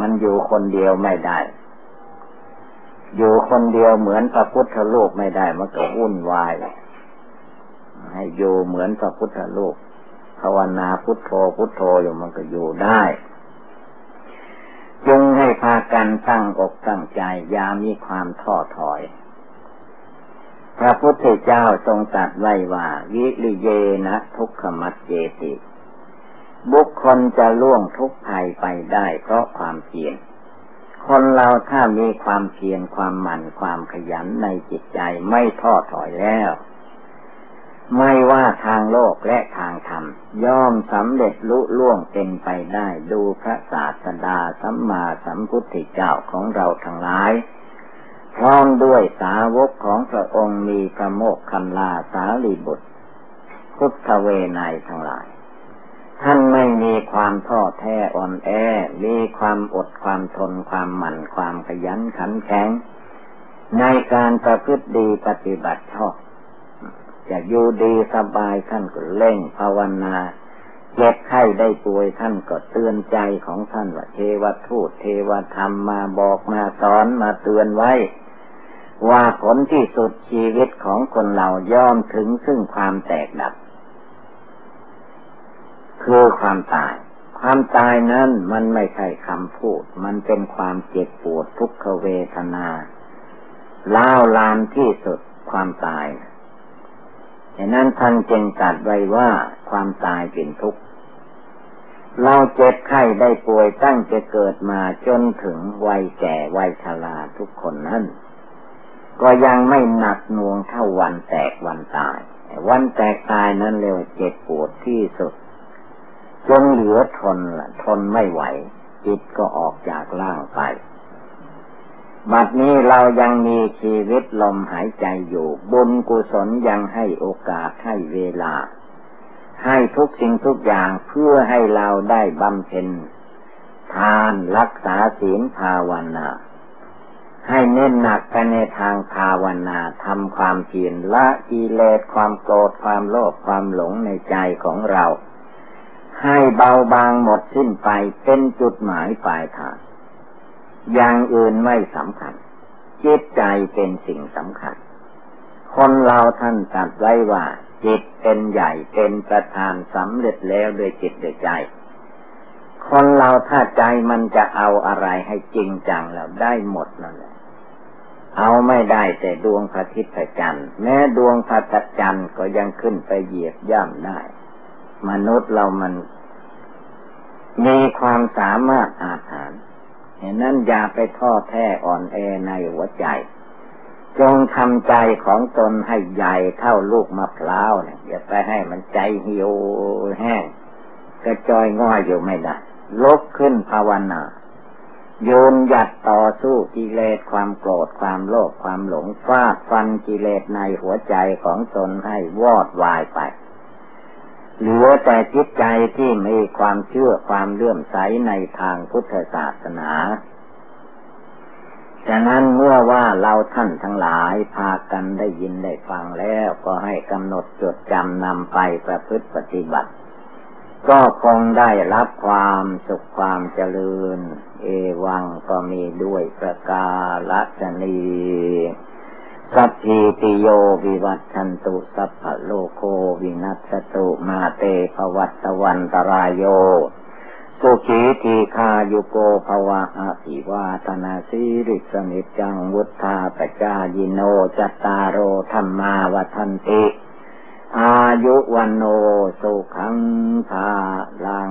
มันอยู่คนเดียวไม่ได้ อยู่คนเดียวเหมือนพระพุทธโลกไม่ได้มันก็วุ่นวายให้อยู่เหมือนพระพุทธโลกภาวนาพุทโธพุทโธอยู่มันก็อยู่ได้ จึงให้พากันตั้งอกตั้งใจอย่ามีความท้อถอย พระพุทธเจ้าทรงตรัสไว้ว่า วิริเยนะทุกขมัดเจติ บุคคลจะล่วงทุกภัยไปได้เพราะความเพียรคนเราถ้ามีความเพียรความหมั่นความขยันในจิตใจไม่ท้อถอยแล้ว ไม่ว่าทางโลกและทางธรรม ย่อมสำเร็จลุล่วงเป็นไปได้ดูพระศาสดาสัมมาสัมพุทธเจ้าของเราทั้งหลาย พร้อมด้วยสาวกของพระองค์มีพระโมกขันลาสาลีบุตร พุทธเวนยทั้งหลาย ท่าน มีความท้อแท้อ่อนแอ มีความอดความทนความหมั่นความขยันขันแข็ง ในการประพฤติดีปฏิบัติชอบจะอยู่ดีสบายท่านก็เล่งภาวนาเจ็บไข้ได้ป่วยท่านก็เตือนใจของท่านว่าเทวทูตเทวธรรมมาบอกมาสอนมาเตือนไว้ ว่าผลที่สุดชีวิตของคนเราย่อมถึงซึ่งความแตกดับ คือความตาย ความตายนั้นมันไม่ใช่คำพูด มันเป็นความเจ็บปวดทุกขเวทนาล้าวลานที่สุดความตายฉะนั้นท่านจึงตัดไว้ว่าความตายเป็นทุกข์ เราเจ็บไข้ได้ป่วยตั้งจะเกิดมาจนถึงวัยแก่วัยชราทุกคนนั้น ก็ยังไม่หนักหน่วงเท่าวันแตกวันตาย วันแตกตายนั้นเร็วเจ็บปวดที่สุด จนเหลือทนละทนไม่ไหว จิตก็ออกจากร่างไป บัดนี้เรายังมีชีวิตลมหายใจอยู่ บุญกุศลยังให้โอกาสให้เวลา ให้ทุกสิ่งทุกอย่างเพื่อให้เราได้บำเพ็ญทานรักษาศีลภาวนา ให้เน้นหนักไปในทางภาวนาทำความเพียรละกิเลสความโกรธความโลภความหลงในใจของเรา ให้เบาบางหมดสิ้นไปเป็นจุดหมายปลายทางอย่างอื่นไม่สำคัญ จิตใจเป็นสิ่งสำคัญ คนเราท่านตัดไว้ว่า จิตเป็นใหญ่เป็นประธานสำเร็จแล้วด้วยจิตด้วยใจ คนเราถ้าใจมันจะเอาอะไรให้จริงจังแล้วได้หมดนั่นแหละ เอาไม่ได้แต่ดวงพระทิตย์จันทร์แม้ดวงพระจันทร์ก็ยังขึ้นไปเหยียบย่ำได้ มนุษย์เรามัน มีความสามารถอาถรรเห็นนั้นอย่าไปท้อแท้อ่อนแอในหัวใจ จงทำใจของตนให้ใหญ่เท่าลูกมะพร้าวเนี่ยอย่าไปให้มันใจเหี่ยวแห้งกระจอยง่อยอยู่ไม่ได้ลุกขึ้นภาวนาโยนหยัดต่อสู้กิเลสความโกรธความโลภความหลงฟาดฟันกิเลสในหัวใจของตนให้วอดวายไป เหลือแต่จิตใจที่มีความเชื่อความเลื่อมใสในทางพุทธศาสนาฉะนั้นเมื่อว่าเราท่านทั้งหลายพากันได้ยินได้ฟังแล้วก็ให้กำหนดจดจำนำไปประพฤติปฏิบัติ ก็คงได้รับความสุขความเจริญ เอวังก็มีด้วยประกาศนี สัพพิติโยวิวัตชันตุสัพพะโลโควินัสตุมาเตภวัตวันตรายโย สุขีทีคายุโกภวะอภิวาตนาสีริสนิจังวุธาปจายิโนจตารโอธรรมาวันติ อายุวันโนสุขังภาลัง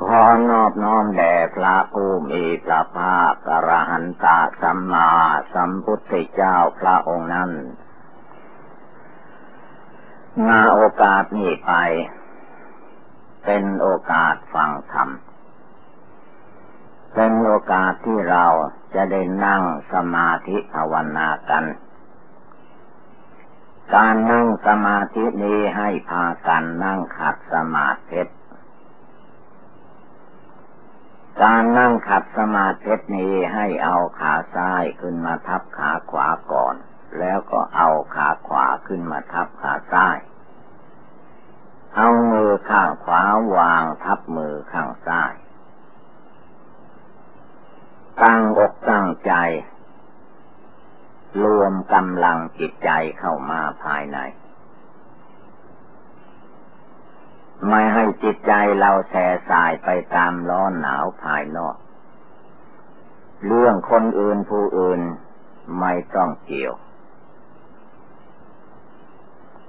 ขอนอบน้อมแด่พระผู้มีพระภาคกระหันตสัมมาสัมพุทธเจ้าพระองค์นั้นนาโอกาสนี้ไป เป็นโอกาสฟังธรรม เป็นโอกาสที่เราจะได้นั่งสมาธิภาวนากัน การนั่งสมาธินี้ให้พากันนั่งขัดสมาธิ การนั่งขัดสมาธินี้ให้เอาขาซ้ายขึ้นมาทับขาขวาก่อน แล้วก็เอาขาขวาขึ้นมาทับขาซ้าย เอามือข้างขวาวางทับมือข้างซ้าย ตั้งอกตั้งใจ รวมกำลังจิตใจเข้ามาภายใน ไม่ให้จิตใจเราแส่สายไปตามร้อนหนาวภายนอก เรื่องคนอื่นผู้อื่นไม่ต้องเกี่ยว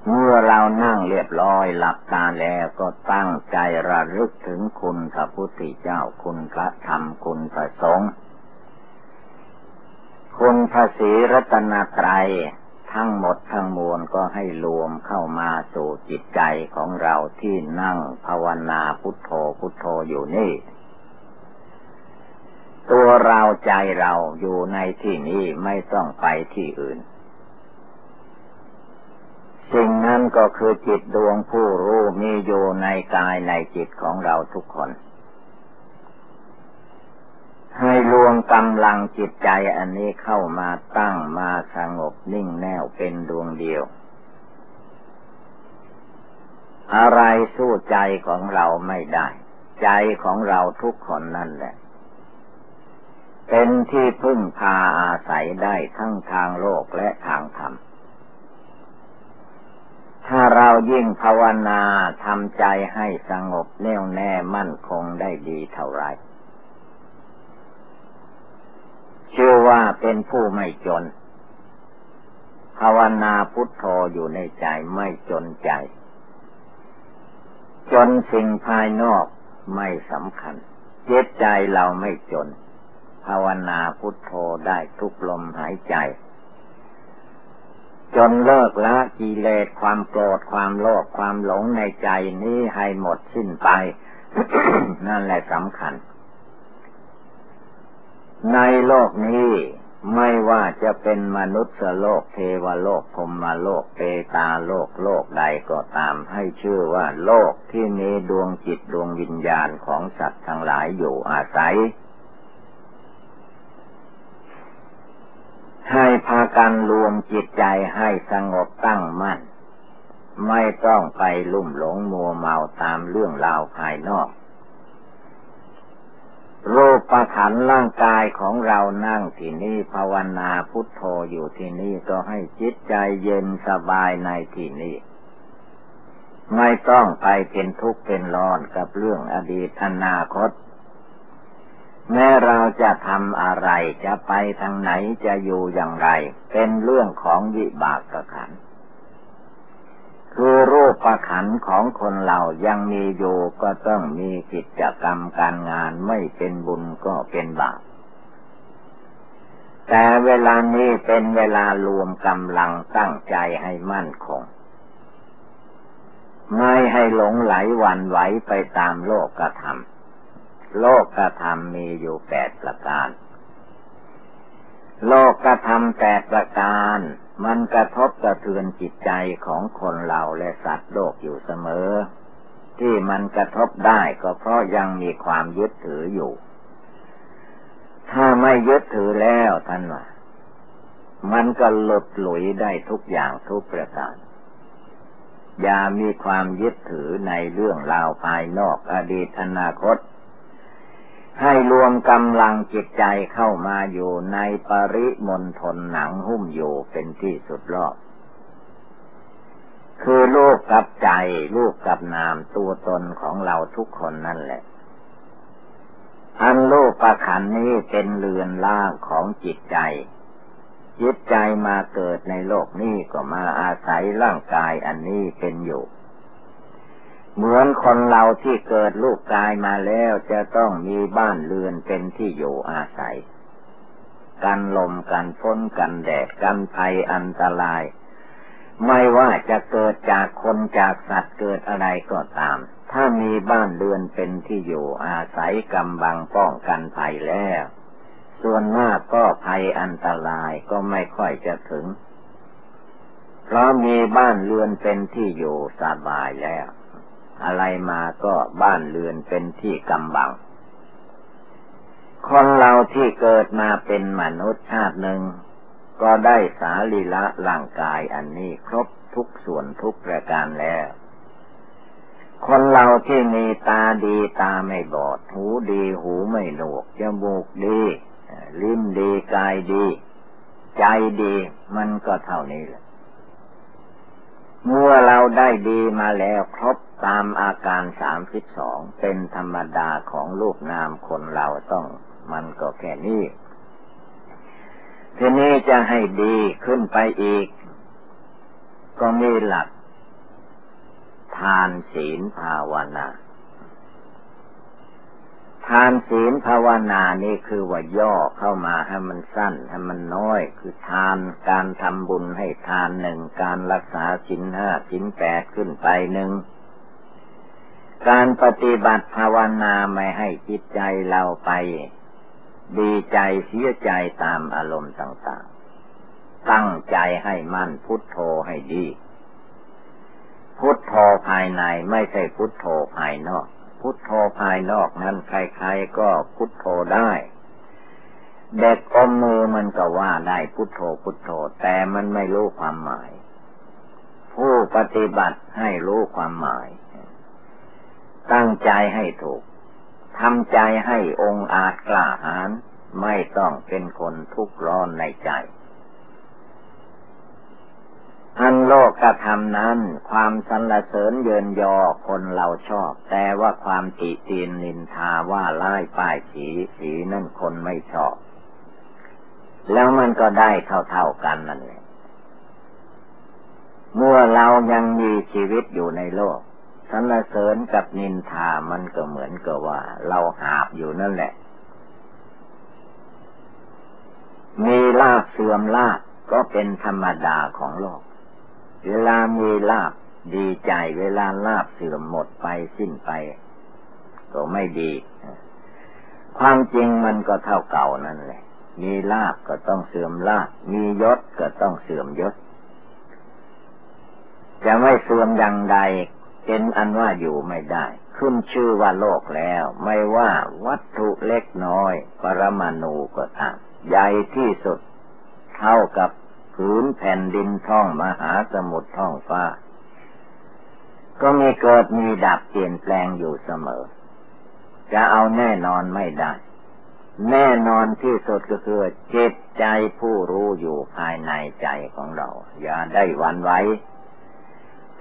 เมื่อเรานั่งเรียบร้อยหลับตาแล้วก็ตั้งใจระลึกถึงคุณพระพุทธเจ้าคุณพระธรรมคุณพระสงฆ์คุณพระศรีรัตนตรัย ทั้งหมดทั้งมวลก็ให้รวมเข้ามาสู่จิตใจของเราที่นั่งภาวนาพุทโธพุทโธอยู่นี่ ตัวเราใจเราอยู่ในที่นี้ไม่ต้องไปที่อื่น สิ่งนั้นก็คือจิตดวงผู้รู้มีอยู่ในกายในจิตของเราทุกคน ให้รวมกำลังจิตใจอันนี้เข้ามาตั้งมาสงบนิ่งแน่วเป็นดวงเดียว อะไรสู้ใจของเราไม่ได้ ใจของเราทุกคนนั่นแหละ เป็นที่พึ่งพาอาศัยได้ทั้งทางโลกและทางธรรมถ้าเรายิ่งภาวนาทำใจให้สงบแน่วแน่มั่นคงได้ดีเท่าไร ชื่อว่าเป็นผู้ไม่จน ภาวนาพุทโธอยู่ในใจไม่จนใจ จนสิ่งภายนอกไม่สำคัญเจตใจเราไม่จน ภาวนาพุทโธได้ทุกลมหายใจ จนเลิกละกิเลสความโกรธความโลภความหลงในใจนี้ให้หมดสิ้นไป นั่นแหละสำคัญ ในโลกนี้ไม่ว่าจะเป็นมนุษย์โลกเทวโลกพรมโลกเปตาโลกโลกใดก็ตามให้ชื่อว่าโลกที่มีดวงจิตดวงวิญญาณของสัตว์ทั้งหลายอยู่อาศัย ให้พากันรวมจิตใจให้สงบตั้งมั่น ไม่ต้องไปลุ่มหลงมัวเมาตามเรื่องราวภายนอก รูปประขันร่างกายของเรานั่งที่นี่ภาวนาพุทโธอยู่ที่นี่ก็ให้จิตใจเย็นสบายในที่นี้ไม่ต้องไปเป็นทุกข์เป็นร้อนกับเรื่องอดีตอนาคต แม้เราจะทำอะไรจะไปทางไหนจะอยู่อย่างไร เป็นเรื่องของวิบากขันธ์ คือรูปประขันของคนเรายังมีอยู่ก็ต้องมีกิจกรรมการงานไม่เป็นบุญก็เป็นบาปแต่เวลานี้เป็นเวลารวมกำลังตั้งใจให้มั่นคง ไม่ให้หลงไหลวันไหวไปตามโลกกระทำโลกกระทำมีอยู่แปดประการ โลกกระทำแปดประการ มันกระทบกระเทือนจิตใจของคนเราและสัตว์โลกอยู่เสมอ ที่มันกระทบได้ก็เพราะยังมีความยึดถืออยู่ ถ้าไม่ยึดถือแล้วท่านว่ามันก็หลุดหลุยได้ทุกอย่างทุกประการอย่ามีความยึดถือในเรื่องราวภายนอกอดีตอนาคต ให้รวมกำลังจิตใจเข้ามาอยู่ในปริมณฑลหนังหุ้มอยู่เป็นที่สุดรอบ คือลูกกับใจลูกกับนามตัวตนของเราทุกคนนั่นแหละ อันโลกประขันนี้เป็นเรือนล่างของจิตใจจิตใจมาเกิดในโลกนี้ก็มาอาศัยร่างกายอันนี้เป็นอยู่ เหมือนคนเราที่เกิดลูกกายมาแล้วจะต้องมีบ้านเรือนเป็นที่อยู่อาศัย กันลมกันฝนกันแดดกันภัยอันตราย ไม่ว่าจะเกิดจากคนจากสัตว์เกิดอะไรก็ตาม ถ้ามีบ้านเรือนเป็นที่อยู่อาศัยกำบังป้องกันภัยแล้ว ส่วนมากก็ภัยอันตรายก็ไม่ค่อยจะถึง เพราะมีบ้านเรือนเป็นที่อยู่สบายแล้ว อะไรมาก็บ้านเรือนเป็นที่กำบัง คนเราที่เกิดมาเป็นมนุษย์ชาติหนึ่ง ก็ได้สาลีละร่างกายอันนี้ครบทุกส่วนทุกประการแล้ว คนเราที่มีตาดีตาไม่บอด หูดีหูไม่หนวกจมูกดี ลิ้นดีกายดี ใจดีมันก็เท่านี้แหละเมื่อเราได้ดีมาแล้วครบ ตามอาการสามสิบสองเป็นธรรมดาของลูกนามคนเราต้องมันก็แค่นี้ ทีนี้จะให้ดีขึ้นไปอีก ก็มีหลัก ทานศีลภาวนา ทานศีลภาวนานี่คือว่าย่อเข้ามาให้มันสั้นให้มันน้อย คือทานการทำบุญให้ทานหนึ่งการรักษาศีลห้าศีลแปดขึ้นไปหนึ่ง การปฏิบัติภาวนาไม่ให้จิตใจเราไป ดีใจเสียใจตามอารมณ์ต่างๆ ตั้งใจให้มั่นพุทโธให้ดี พุทโธภายในไม่ใช่พุทโธภายนอก พุทโธภายนอกนั้นใครๆก็พุทโธได้เด็กอมมือมันก็ว่าได้พุทโธพุทโธ แต่มันไม่รู้ความหมาย ผู้ปฏิบัติให้รู้ความหมาย ตั้งใจให้ถูกทำใจให้องอาจกล้าหาญไม่ต้องเป็นคนทุกข์ร้อนในใจ อันโลกกระทำนั้น ความสรรเสริญเยินยอคนเราชอบ แต่ว่าความติเตียนนินทาว่าไล่ป้ายสีสีนั่นคนไม่ชอบ แล้วมันก็ได้เท่าๆกันนั่นแหละเมื่อเรายังมีชีวิตอยู่ในโลก รรเสริญกับนินทามันก็เหมือนกับว่า เราหาบอยู่นั่นแหละ มีลาบเสื่อมลาบก็เป็นธรรมดาของโลก เวลามีลาบดีใจเวลาลาบเสื่อมหมดไปสิ้นไป ก็ไม่ดี ความจริงมันก็เท่าเก่านั่นแหละ มีลาบก็ต้องเสื่อมลาบ มียศก็ต้องเสื่อมยศ จะไม่เสื่อมอย่างใด เป็นอันว่าอยู่ไม่ได้ ขึ้นชื่อว่าโลกแล้ว ไม่ว่าวัตถุเล็กน้อย ปรมาณูก็ตามใหญ่ที่สุด เท่ากับผืนแผ่นดินท่องมหาสมุทรท่องฟ้า ก็มีเกิดมีดับเปลี่ยนแปลงอยู่เสมอ จะเอาแน่นอนไม่ได้ แน่นอนที่สุดก็คือจิตใจผู้รู้อยู่ภายในใจของเรา อย่าได้วันไว้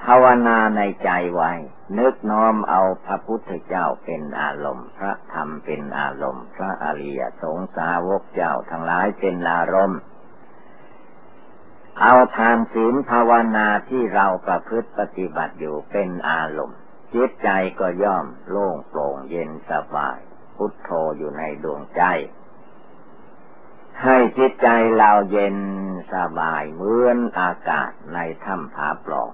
ภาวนาในใจไว้ นึกน้อมเอาพระพุทธเจ้าเป็นอารมณ์ พระธรรมเป็นอารมณ์ พระอริยสงสาวกเจ้าทั้งหลายเป็นอารมณ์ เอาทานศีลภาวนาที่เราประพฤติปฏิบัติอยู่เป็นอารมณ์ จิตใจก็ย่อมโล่งโปร่งเย็นสบาย พุทโธอยู่ในดวงใจให้จิตใจเราเย็นสบายเหมือนอากาศในถ้ำผาปล่อง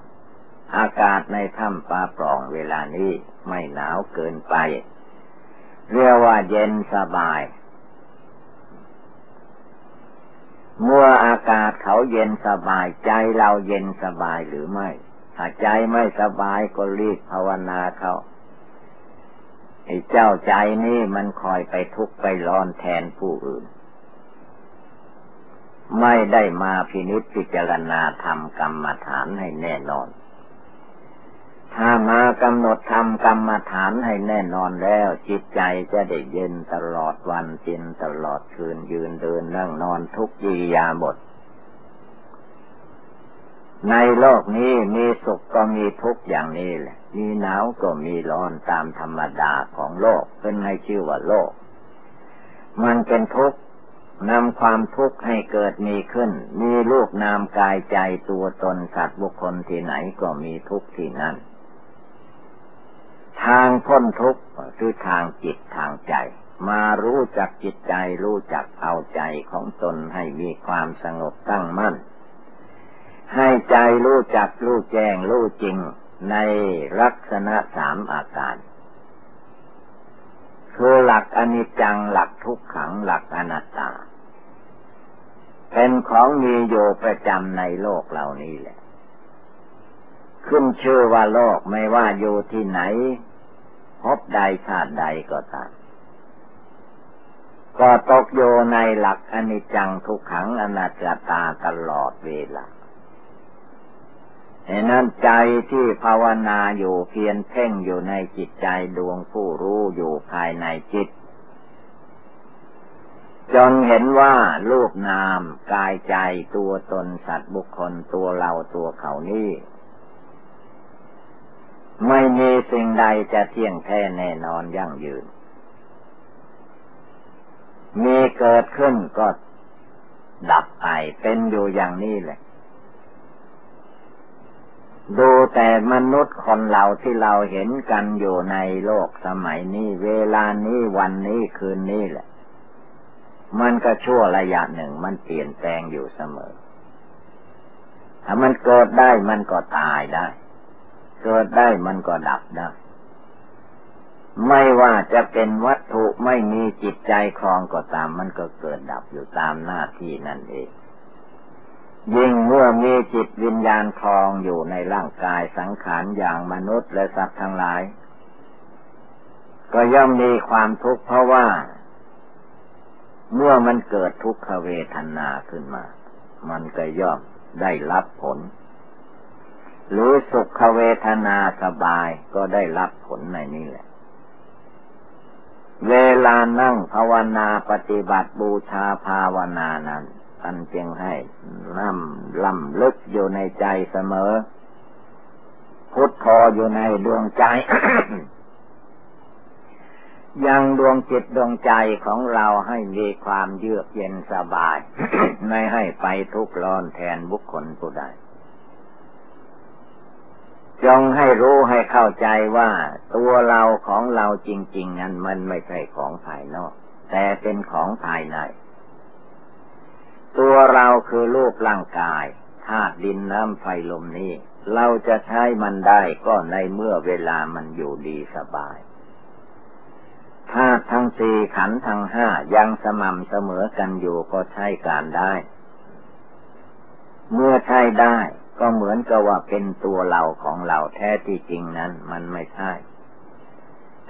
อากาศในถ้ำปลาปล่องเวลานี้ไม่หนาวเกินไป เรียกว่าเย็นสบาย เมื่ออากาศเขาเย็นสบายใจเราเย็นสบายหรือไม่ ถ้าใจไม่สบายก็รีบภาวนาเขาไอ้เจ้าใจนี่มันคอยไปทุกข์ไปร้อนแทนผู้อื่น ไม่ได้มาพินิจพิจารณาทำกรรมฐานให้แน่นอน ถ้ามากำหนดทำกรรมฐานให้แน่นอนแล้ว จิตใจจะได้เย็นตลอดวันเย็นตลอดคืนยืนเดินนั่งนอนทุกยียาบท ในโลกนี้มีสุขก็มีทุกอย่างนี้แหละ มีหนาวก็มีร้อนตามธรรมดาของโลกเป็นให้ชื่อว่าโลก มันเป็นทุกข์นำความทุกข์ให้เกิดมีขึ้น มีรูปนามกายใจตัวตนสัตว์บุคคลที่ไหนก็มีทุกข์ที่นั่น ทางพ้นทุกข์คือทางจิตทางใจ มารู้จักจิตใจรู้จักเอาใจของตนให้มีความสงบตั้งมั่น ให้ใจรู้จักรู้แจ้งรู้จริงในลักษณะสามอาการ คือหลักอนิจจังหลักทุกขังหลักอนัตตา เป็นของมีอยู่ประจำในโลกเหล่านี้แหละ ขึ้นชื่อว่าโลกไม่ว่าอยู่ที่ไหน พบใดชาติใดก็ตามก็ตกโยในหลักอนิจจังทุกขังอนัตตาตลอดเวลาฉะนั้นใจที่ภาวนาอยู่เพียนเพ่งอยู่ในจิตใจดวงผู้รู้อยู่ภายในจิต จนเห็นว่ารูปนามกายใจตัวตนสัตว์บุคคลตัวเราตัวเขานี่ ไม่มีสิ่งใดจะเที่ยงแท้แน่นอนยั่งยืน มีเกิดขึ้นก็ดับไปเป็นอยู่อย่างนี้แหละ ดูแต่มนุษย์คนเราที่เราเห็นกันอยู่ในโลกสมัยนี้ เวลานี้วันนี้คืนนี้แหละ มันก็ชั่วระยะหนึ่งมันเปลี่ยนแปลงอยู่เสมอ ถ้ามันเกิดได้มันก็ตายได้ เกิดได้มันก็ดับได้ ไม่ว่าจะเป็นวัตถุไม่มีจิตใจครองก็ตาม มันก็เกิดดับอยู่ตามหน้าที่นั่นเอง ยิ่งเมื่อมีจิตวิญญาณคลองอยู่ในร่างกายสังขารอย่างมนุษย์และสัตว์ทั้งหลาย ก็ย่อมมีความทุกข์เพราะว่า เมื่อมันเกิดทุกขเวทนาขึ้นมา มันก็ย่อมได้รับผล หรือสุขเวทนาสบายก็ได้รับผลในนี้แหละ เวลานั่งภาวนาปฏิบัติบูชาภาวนานั้นท่านจึงให้น้ำล่ำลึกอยู่ในใจเสมอ พุทโธอยู่ในดวงใจ ยังดวงจิตดวงใจของเราให้มีความเยือกเย็นสบาย ไม่ให้ไปทุกข์ร้อนแทนบุคคลผู้ใด จงให้รู้ให้เข้าใจว่าตัวเราของเราจริง ๆ นั้นมันไม่ใช่ของภายนอก แต่เป็นของภายใน ตัวเราคือรูปร่างกายธาตุดินน้ำไฟลมนี้ เราจะใช้มันได้ก็ในเมื่อเวลามันอยู่ดีสบายธาตุทั้งสี่ขันทั้งห้ายังสม่ำเสมอกันอยู่ก็ใช้การได้ เมื่อใช้ได้ ก็เหมือนกับว่าเป็นตัวเราของเราแท้ที่จริงนั้น มันไม่ใช่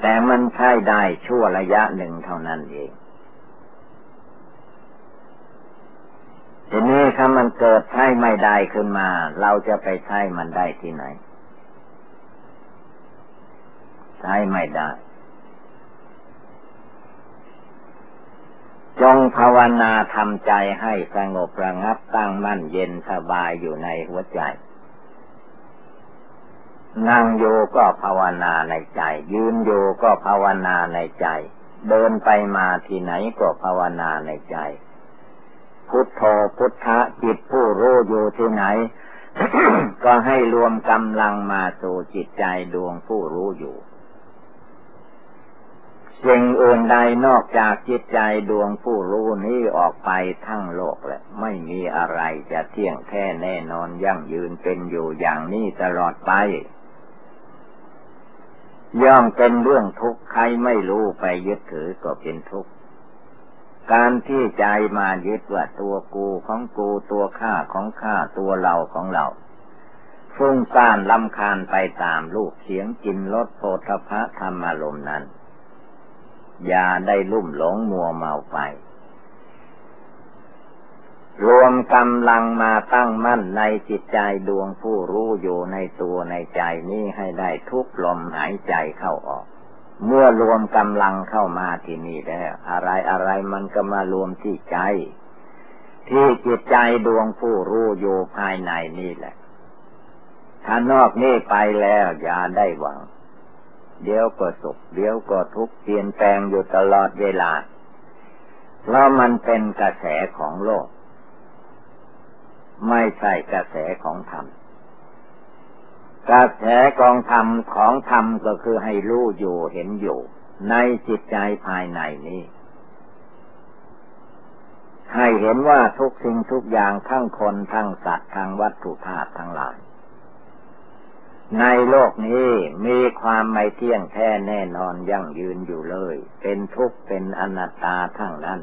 แต่มันใช้ได้ชั่วระยะหนึ่งเท่านั้นเองทีนี้ถ้ามันเกิดใช้ไม่ได้ขึ้นมา เราจะไปใช้มันได้ที่ไหน ใช้ไม่ได้ จง ภาวนาทำใจให้สงบระงับตั้งมั่นเย็นสบายอยู่ในหัวใจ นั่งอยู่ก็ภาวนาในใจ ยืนอยู่ก็ภาวนาในใจ เดินไปมาที่ไหนก็ภาวนาในใจ พุทโธพุทธะจิตผู้รู้อยู่ที่ไหน ก็ให้รวมกำลังมาสู่จิตใจดวงผู้รู้อยู่ สิ่งอื่นใดนอกจากจิตใจดวงผู้รู้นี้ออกไปทั้งโลกแหละไม่มีอะไรจะเที่ยงแท้แน่นอนยั่งยืนเป็นอยู่อย่างนี้ตลอดไป ย่อมเป็นเรื่องทุกข์ใครไม่รู้ไปยึดถือก็เป็นทุกข์การที่ใจมายึดว่าตัวกูของกูตัวข้าของข้าตัวเราของเราฟุ้งซ่านลำคาญไปตามลูกเสียงกินรสโพธพะธรรมอารมณ์นั้น อย่าได้ลุ่มหลงมัวเมาไป รวมกำลังมาตั้งมั่นในจิตใจดวงผู้รู้อยู่ในตัวในใจนี้ให้ได้ทุกลมหายใจเข้าออก เมื่อรวมกำลังเข้ามาที่นี่แล้วอะไรอะไรมันก็มารวมที่ใจ ที่จิตใจดวงผู้รู้อยู่ภายในนี่แหละถ้านอกนี่ไปแล้วอย่าได้หวัง เดี๋ยวก็สุขเดี๋ยวก็ทุกข์เปลี่ยนแปลงอยู่ตลอดเวลา เพราะมันเป็นกระแสของโลก ไม่ใช่กระแสของธรรม กระแสกองธรรมของธรรมก็คือให้รู้อยู่เห็นอยู่ ในจิตใจภายในนี้ให้เห็นว่าทุกสิ่งทุกอย่างทั้งคนทั้งสัตว์ทั้งวัตถุธาตุทั้งหลาย ในโลกนี้มีความไม่เที่ยงแท้แน่นอนยั่งยืนอยู่เลย เป็นทุกข์เป็นอนัตตาทั้งนั้น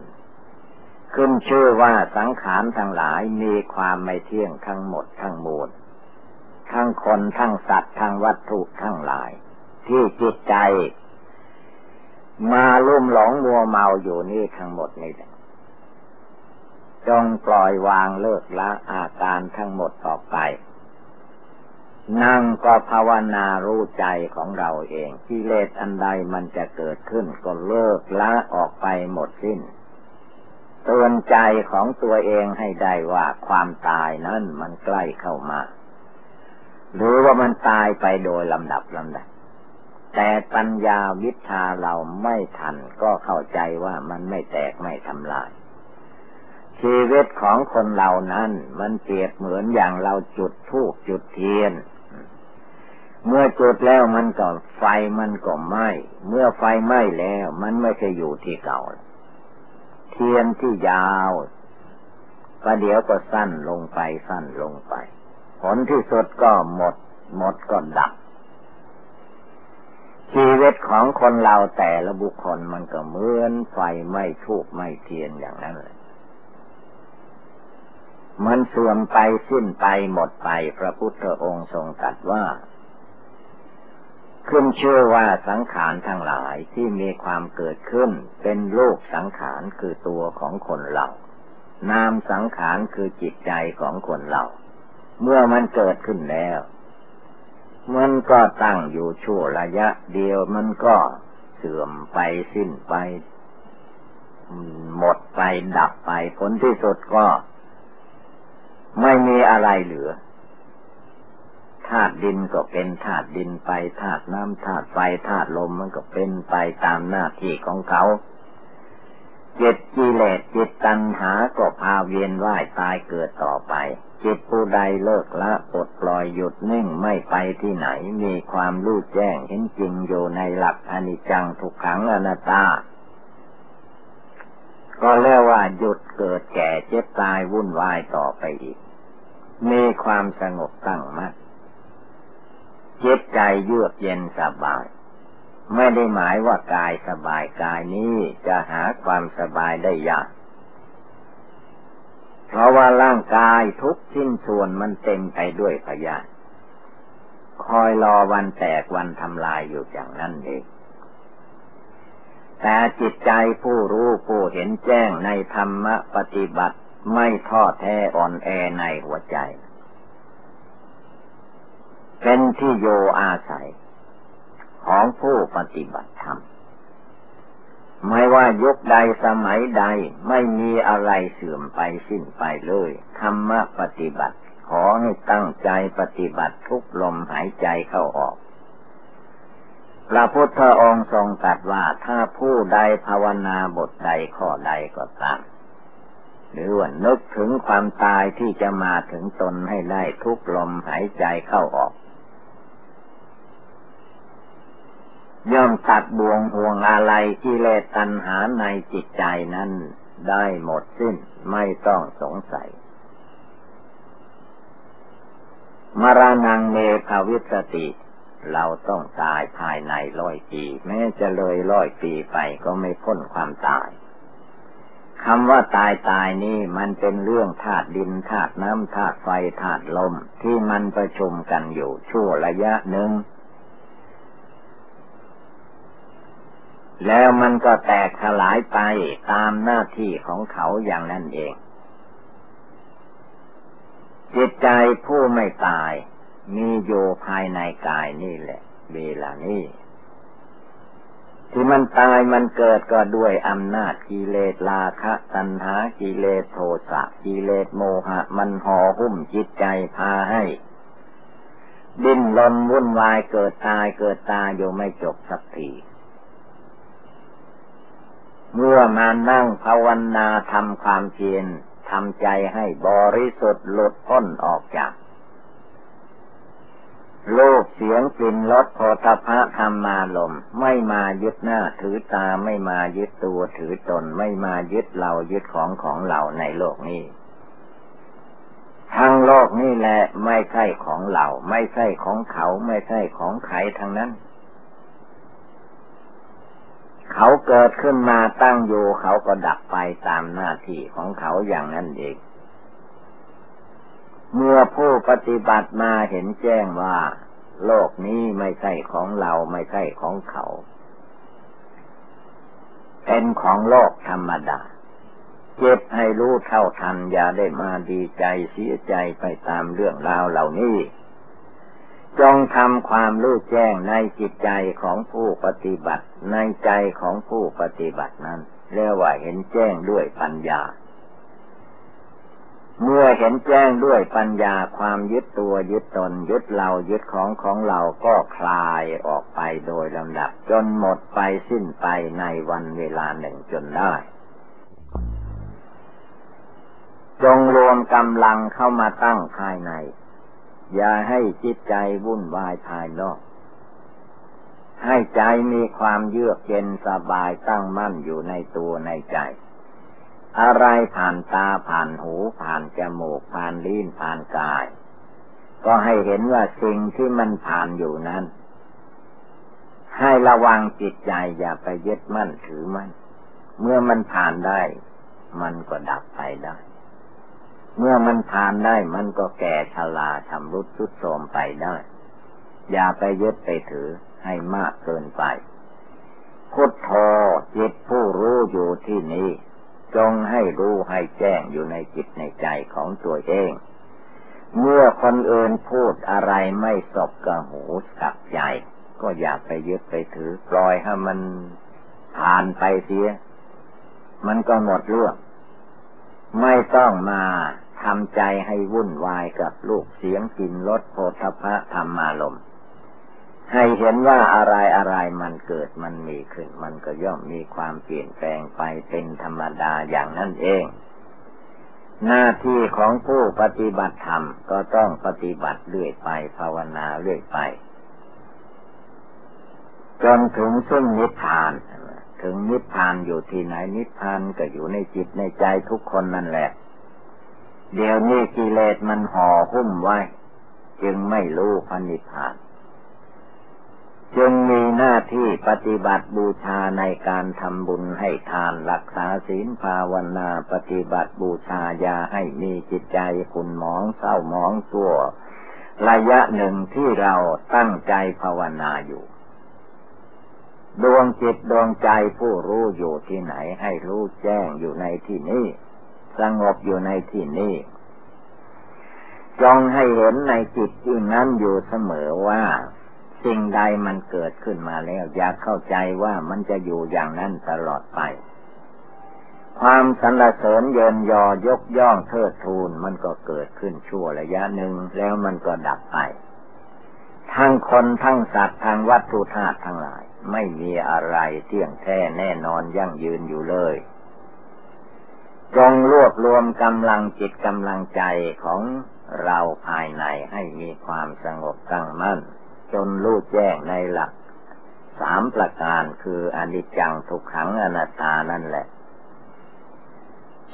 ขึ้นชื่อว่าสังขารทั้งหลายมีความไม่เที่ยงทั้งหมดทั้งมวลทั้งคนทั้งสัตว์ทั้งวัตถุทั้งหลาย ที่จิตใจ มาลุ่มหลงมัวเมาอยู่นี่ทั้งหมดนี่แหละจงปล่อยวางเลิกละอาการทั้งหมดต่อไป นั่งก็ภาวนารู้ใจของเราเองกิเลสอันใดมันจะเกิดขึ้นก็เลิกละออกไปหมดสิ้นเตือนใจของตัวเองให้ได้ว่าความตายนั้นมันใกล้เข้ามา หรือว่ามันตายไปโดยลำดับลำดับ แต่ปัญญาวิชาเราไม่ทันก็เข้าใจว่ามันไม่แตกไม่ทำลายชีวิตของคนเรานั้นมันเปรียบเหมือนอย่างเราจุดธูปจุดเทียน เมื่อจุดแล้วมันก็ไฟมันก็ไหม้เมื่อไฟไหม้แล้วมันไม่ใช่อยู่ที่เก่า เทียนที่ยาวประเดี๋ยวก็สั้นลงไปสั้นลงไป ผลที่สุดก็หมด หมดก็ดับ ชีวิตของคนเราแต่ละบุคคลมันก็เหมือนไฟไม่ทูกไม่เทียนอย่างนั้นเลยมันเสื่อมไปสิ้นไปหมดไปพระพุทธองค์ทรงตรัสว่า ขึ้นชื่อว่าสังขารทั้งหลายที่มีความเกิดขึ้น เป็นโลกสังขารคือตัวของคนเรานามสังขารคือจิตใจของคนเรา เมื่อมันเกิดขึ้นแล้วมันก็ตั้งอยู่ชั่วระยะ เดียวมันก็เสื่อมไปสิ้นไป หมดไปดับไปผลที่สุดก็ ไม่มีอะไรเหลือ ธาตุดินก็เป็นธาตุดินไปธาตุน้ำธาตุไฟธาตุลมมันก็เป็นไปตามหน้าที่ของเขาจิตกิเลสจิตตัณหาก็พาเวียนว่ายตายเกิดต่อไป จิตผู้ใดเลิกละปลดปล่อยหยุดนิ่งไม่ไปที่ไหนมีความรู้แจ้งเห็นจริงอยู่ในหลักอนิจจังทุกขังอนัตตา ก็เรียกว่าหยุดเกิดแก่เจ็บตายวุ่นวายต่อไปอีก มีความสงบตั้งมั่น จิตใจเยือกเย็นสบาย ไม่ได้หมายว่ากายสบายกายนี้จะหาความสบายได้ยาก เพราะว่าร่างกายทุกชิ้นส่วนมันเต็มไปด้วยพยาธิคอยรอวันแตกวันทำลายอยู่อย่างนั้นเองแต่จิตใจผู้รู้ผู้เห็นแจ้งในธรรมปฏิบัติไม่ท้อแท้อ่อนแอในหัวใจ เป็นที่โยอาศัย ของผู้ปฏิบัติธรรม ไม่ว่ายุคใดสมัยใดไม่มีอะไรเสื่อมไปสิ้นไปเลยธรรมะปฏิบัติ ขอให้ตั้งใจปฏิบัติทุกลมหายใจเข้าออกพระพุทธองค์ทรงตรัสว่าถ้าผู้ใดภาวนาบทใดข้อใดก็ตามหรือว่านึกถึงความตายที่จะมาถึงตนให้ได้ทุกลมหายใจเข้าออก ย่อมตัดบ่วงห่วงอะไรกิเลสตัณหาในจิตใจนั้น ได้หมดสิ้นไม่ต้องสงสัย มรณงเมภาวิสติ เราต้องตายภายในร้อยปี แม้จะเลยร้อยปีไปก็ไม่พ้นความตายคำว่าตายตายนี่มันเป็นเรื่องธาตุดินธาตุน้ำธาตุไฟธาตุลม ที่มันประชุมกันอยู่ชั่วระยะหนึ่ง แล้วมันก็แตกสลายไปตามหน้าที่ของเขาอย่างนั้นเอง จิตใจผู้ไม่ตาย มีอยู่ภายในกายนี่แหละ เวลานี้ ที่มันตายมันเกิดก็ด้วยอำนาจกิเลสราคะตัณหากิเลสโทสะกิเลสโมหะ มันห่อหุ้มจิตใจพาให้ ดิ้นรนวุ่นวายเกิดตายเกิดตายอยู่ไม่จบสักที เมื่อมานั่งภาวนาทำความเพียรทำใจให้บริสุทธิ์หลุดพ้นออกจากรูปเสียงกลิ่นรสโผฏฐะธรรมาลมไม่มายึดหน้าถือตาไม่มายึดตัวถือตนไม่มายึดเรายึดของของเราในโลกนี้ ทั้งโลกนี้แหละไม่ใช่ของเราไม่ใช่ของเขาไม่ใช่ของใครทั้งนั้น เขาเกิดขึ้นมาตั้งอยู่เขาก็ดับไปตามหน้าที่ของเขาอย่างนั้นเอง เมื่อผู้ปฏิบัติมาเห็นแจ้งว่า โลกนี้ไม่ใช่ของเราไม่ใช่ของเขา เป็นของโลกธรรมดา เจ็บให้รู้เท่าทันอย่าได้มาดีใจเสียใจไปตามเรื่องราวเหล่านี้ จงทำความรู้แจ้งในจิตใจของผู้ปฏิบัติ ในใจของผู้ปฏิบัตินั้นเรียกว่าเห็นแจ้งด้วยปัญญา เมื่อเห็นแจ้งด้วยปัญญาความยึดตัวยึดตน ยึดเรายึดของของเราก็คลายออกไปโดยลำดับ จนหมดไปสิ้นไปในวันเวลาหนึ่งจนได้จงรวมกำลังเข้ามาตั้งภายใน อย่าให้จิตใจวุ่นวายภายนอก ให้ใจมีความเยือกเย็นสบายตั้งมั่นอยู่ในตัวในใจ อะไรผ่านตาผ่านหูผ่านจมูกผ่านลิ้นผ่านกาย ก็ให้เห็นว่าสิ่งที่มันผ่านอยู่นั้น ให้ระวังจิตใจอย่าไปยึดมั่นถือมั่น เมื่อมันผ่านได้ มันก็ดับไปได้ เมื่อมันผ่านได้มันก็แก่ชราชำรุดทุดโทรมไปได้ อย่าไปยึดไปถือให้มากเกินไป พุทโธจิตผู้รู้อยู่ที่นี้ จงให้รู้ให้แจ้งอยู่ในจิตในใจของตัวเอง เมื่อคนอื่นพูดอะไรไม่สบกระหูกับใจ ก็อย่าไปยึดไปถือ ปล่อยให้มันผ่านไปเสีย มันก็หมดเรื่องไม่ต้องมา ทำใจให้วุ่นวายกับลูกเสียงกลิ่นรสโผฏฐะธรรมารมให้เห็นว่าอะไรอะไรมันเกิดมันมีขึ้น มันก็ย่อมมีความเปลี่ยนแปลงไปเป็นธรรมดาอย่างนั้นเอง หน้าที่ของผู้ปฏิบัติธรรมก็ต้องปฏิบัติเรื่อยไปภาวนาเรื่อยไป จนถึงซึ่งนิพพาน ถึงนิพพานอยู่ที่ไหนนิพพานก็อยู่ในจิตในใจทุกคนนั่นแหละ เดี๋ยวนี้กิเลสมันห่อหุ้มไว้ จึงไม่รู้พระนิพพาน จึงมีหน้าที่ปฏิบัติบูชาในการทำบุญให้ทานรักษาศีลภาวนาปฏิบัติบูชายาให้มีจิตใจคุณหมองเศร้าหมองตัวระยะหนึ่งที่เราตั้งใจภาวนาอยู่ ดวงจิตดวงใจผู้รู้อยู่ที่ไหนให้รู้แจ้งอยู่ในที่นี้ สงบอยู่ในที่นี้ จงให้เห็นในจิตที่นั้นอยู่เสมอว่า สิ่งใดมันเกิดขึ้นมาแล้ว อยากเข้าใจว่ามันจะอยู่อย่างนั้นตลอดไป ความสรรเสริญเยินยอยกย่องเทิดทูนมันก็เกิดขึ้นชั่วระยะหนึ่งแล้วมันก็ดับไปทั้งคนทั้งสัตว์ทั้งวัตถุธาตุทั้งหลาย ไม่มีอะไรเที่ยงแท้แน่นอนยั่งยืนอยู่เลย จงรวบรวมกำลังจิตกำลังใจของเราภายในให้มีความสงบตั้งมั่น จนรู้แจ้งในหลักสามประการคืออนิจจังทุกขังอนัตตานั่นแหละ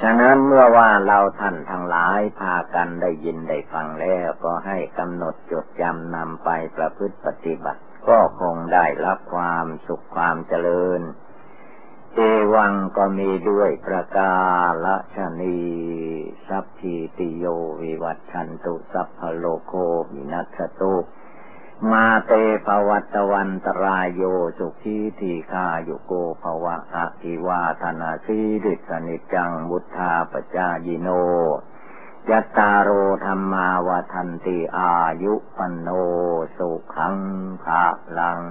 ฉะนั้นเมื่อว่าเราท่านทั้งหลายพากันได้ยินได้ฟังแล้วก็ให้กำหนดจดจำนำไปประพฤติปฏิบัติ ก็คงได้รับความสุขความเจริญ เอวังก็มีด้วยประกาละชนีสัพพีติโยวิวัตชันตุสัพพโลโควินัสตุมาเตภวัตวันตรายโยสุขีทีคาโยโกภวะอะิวาธนาสีริสนิจังบุทธาปจายิโนยัตตาโรธรรมาวทันติอายุปโนสุขังภาลัง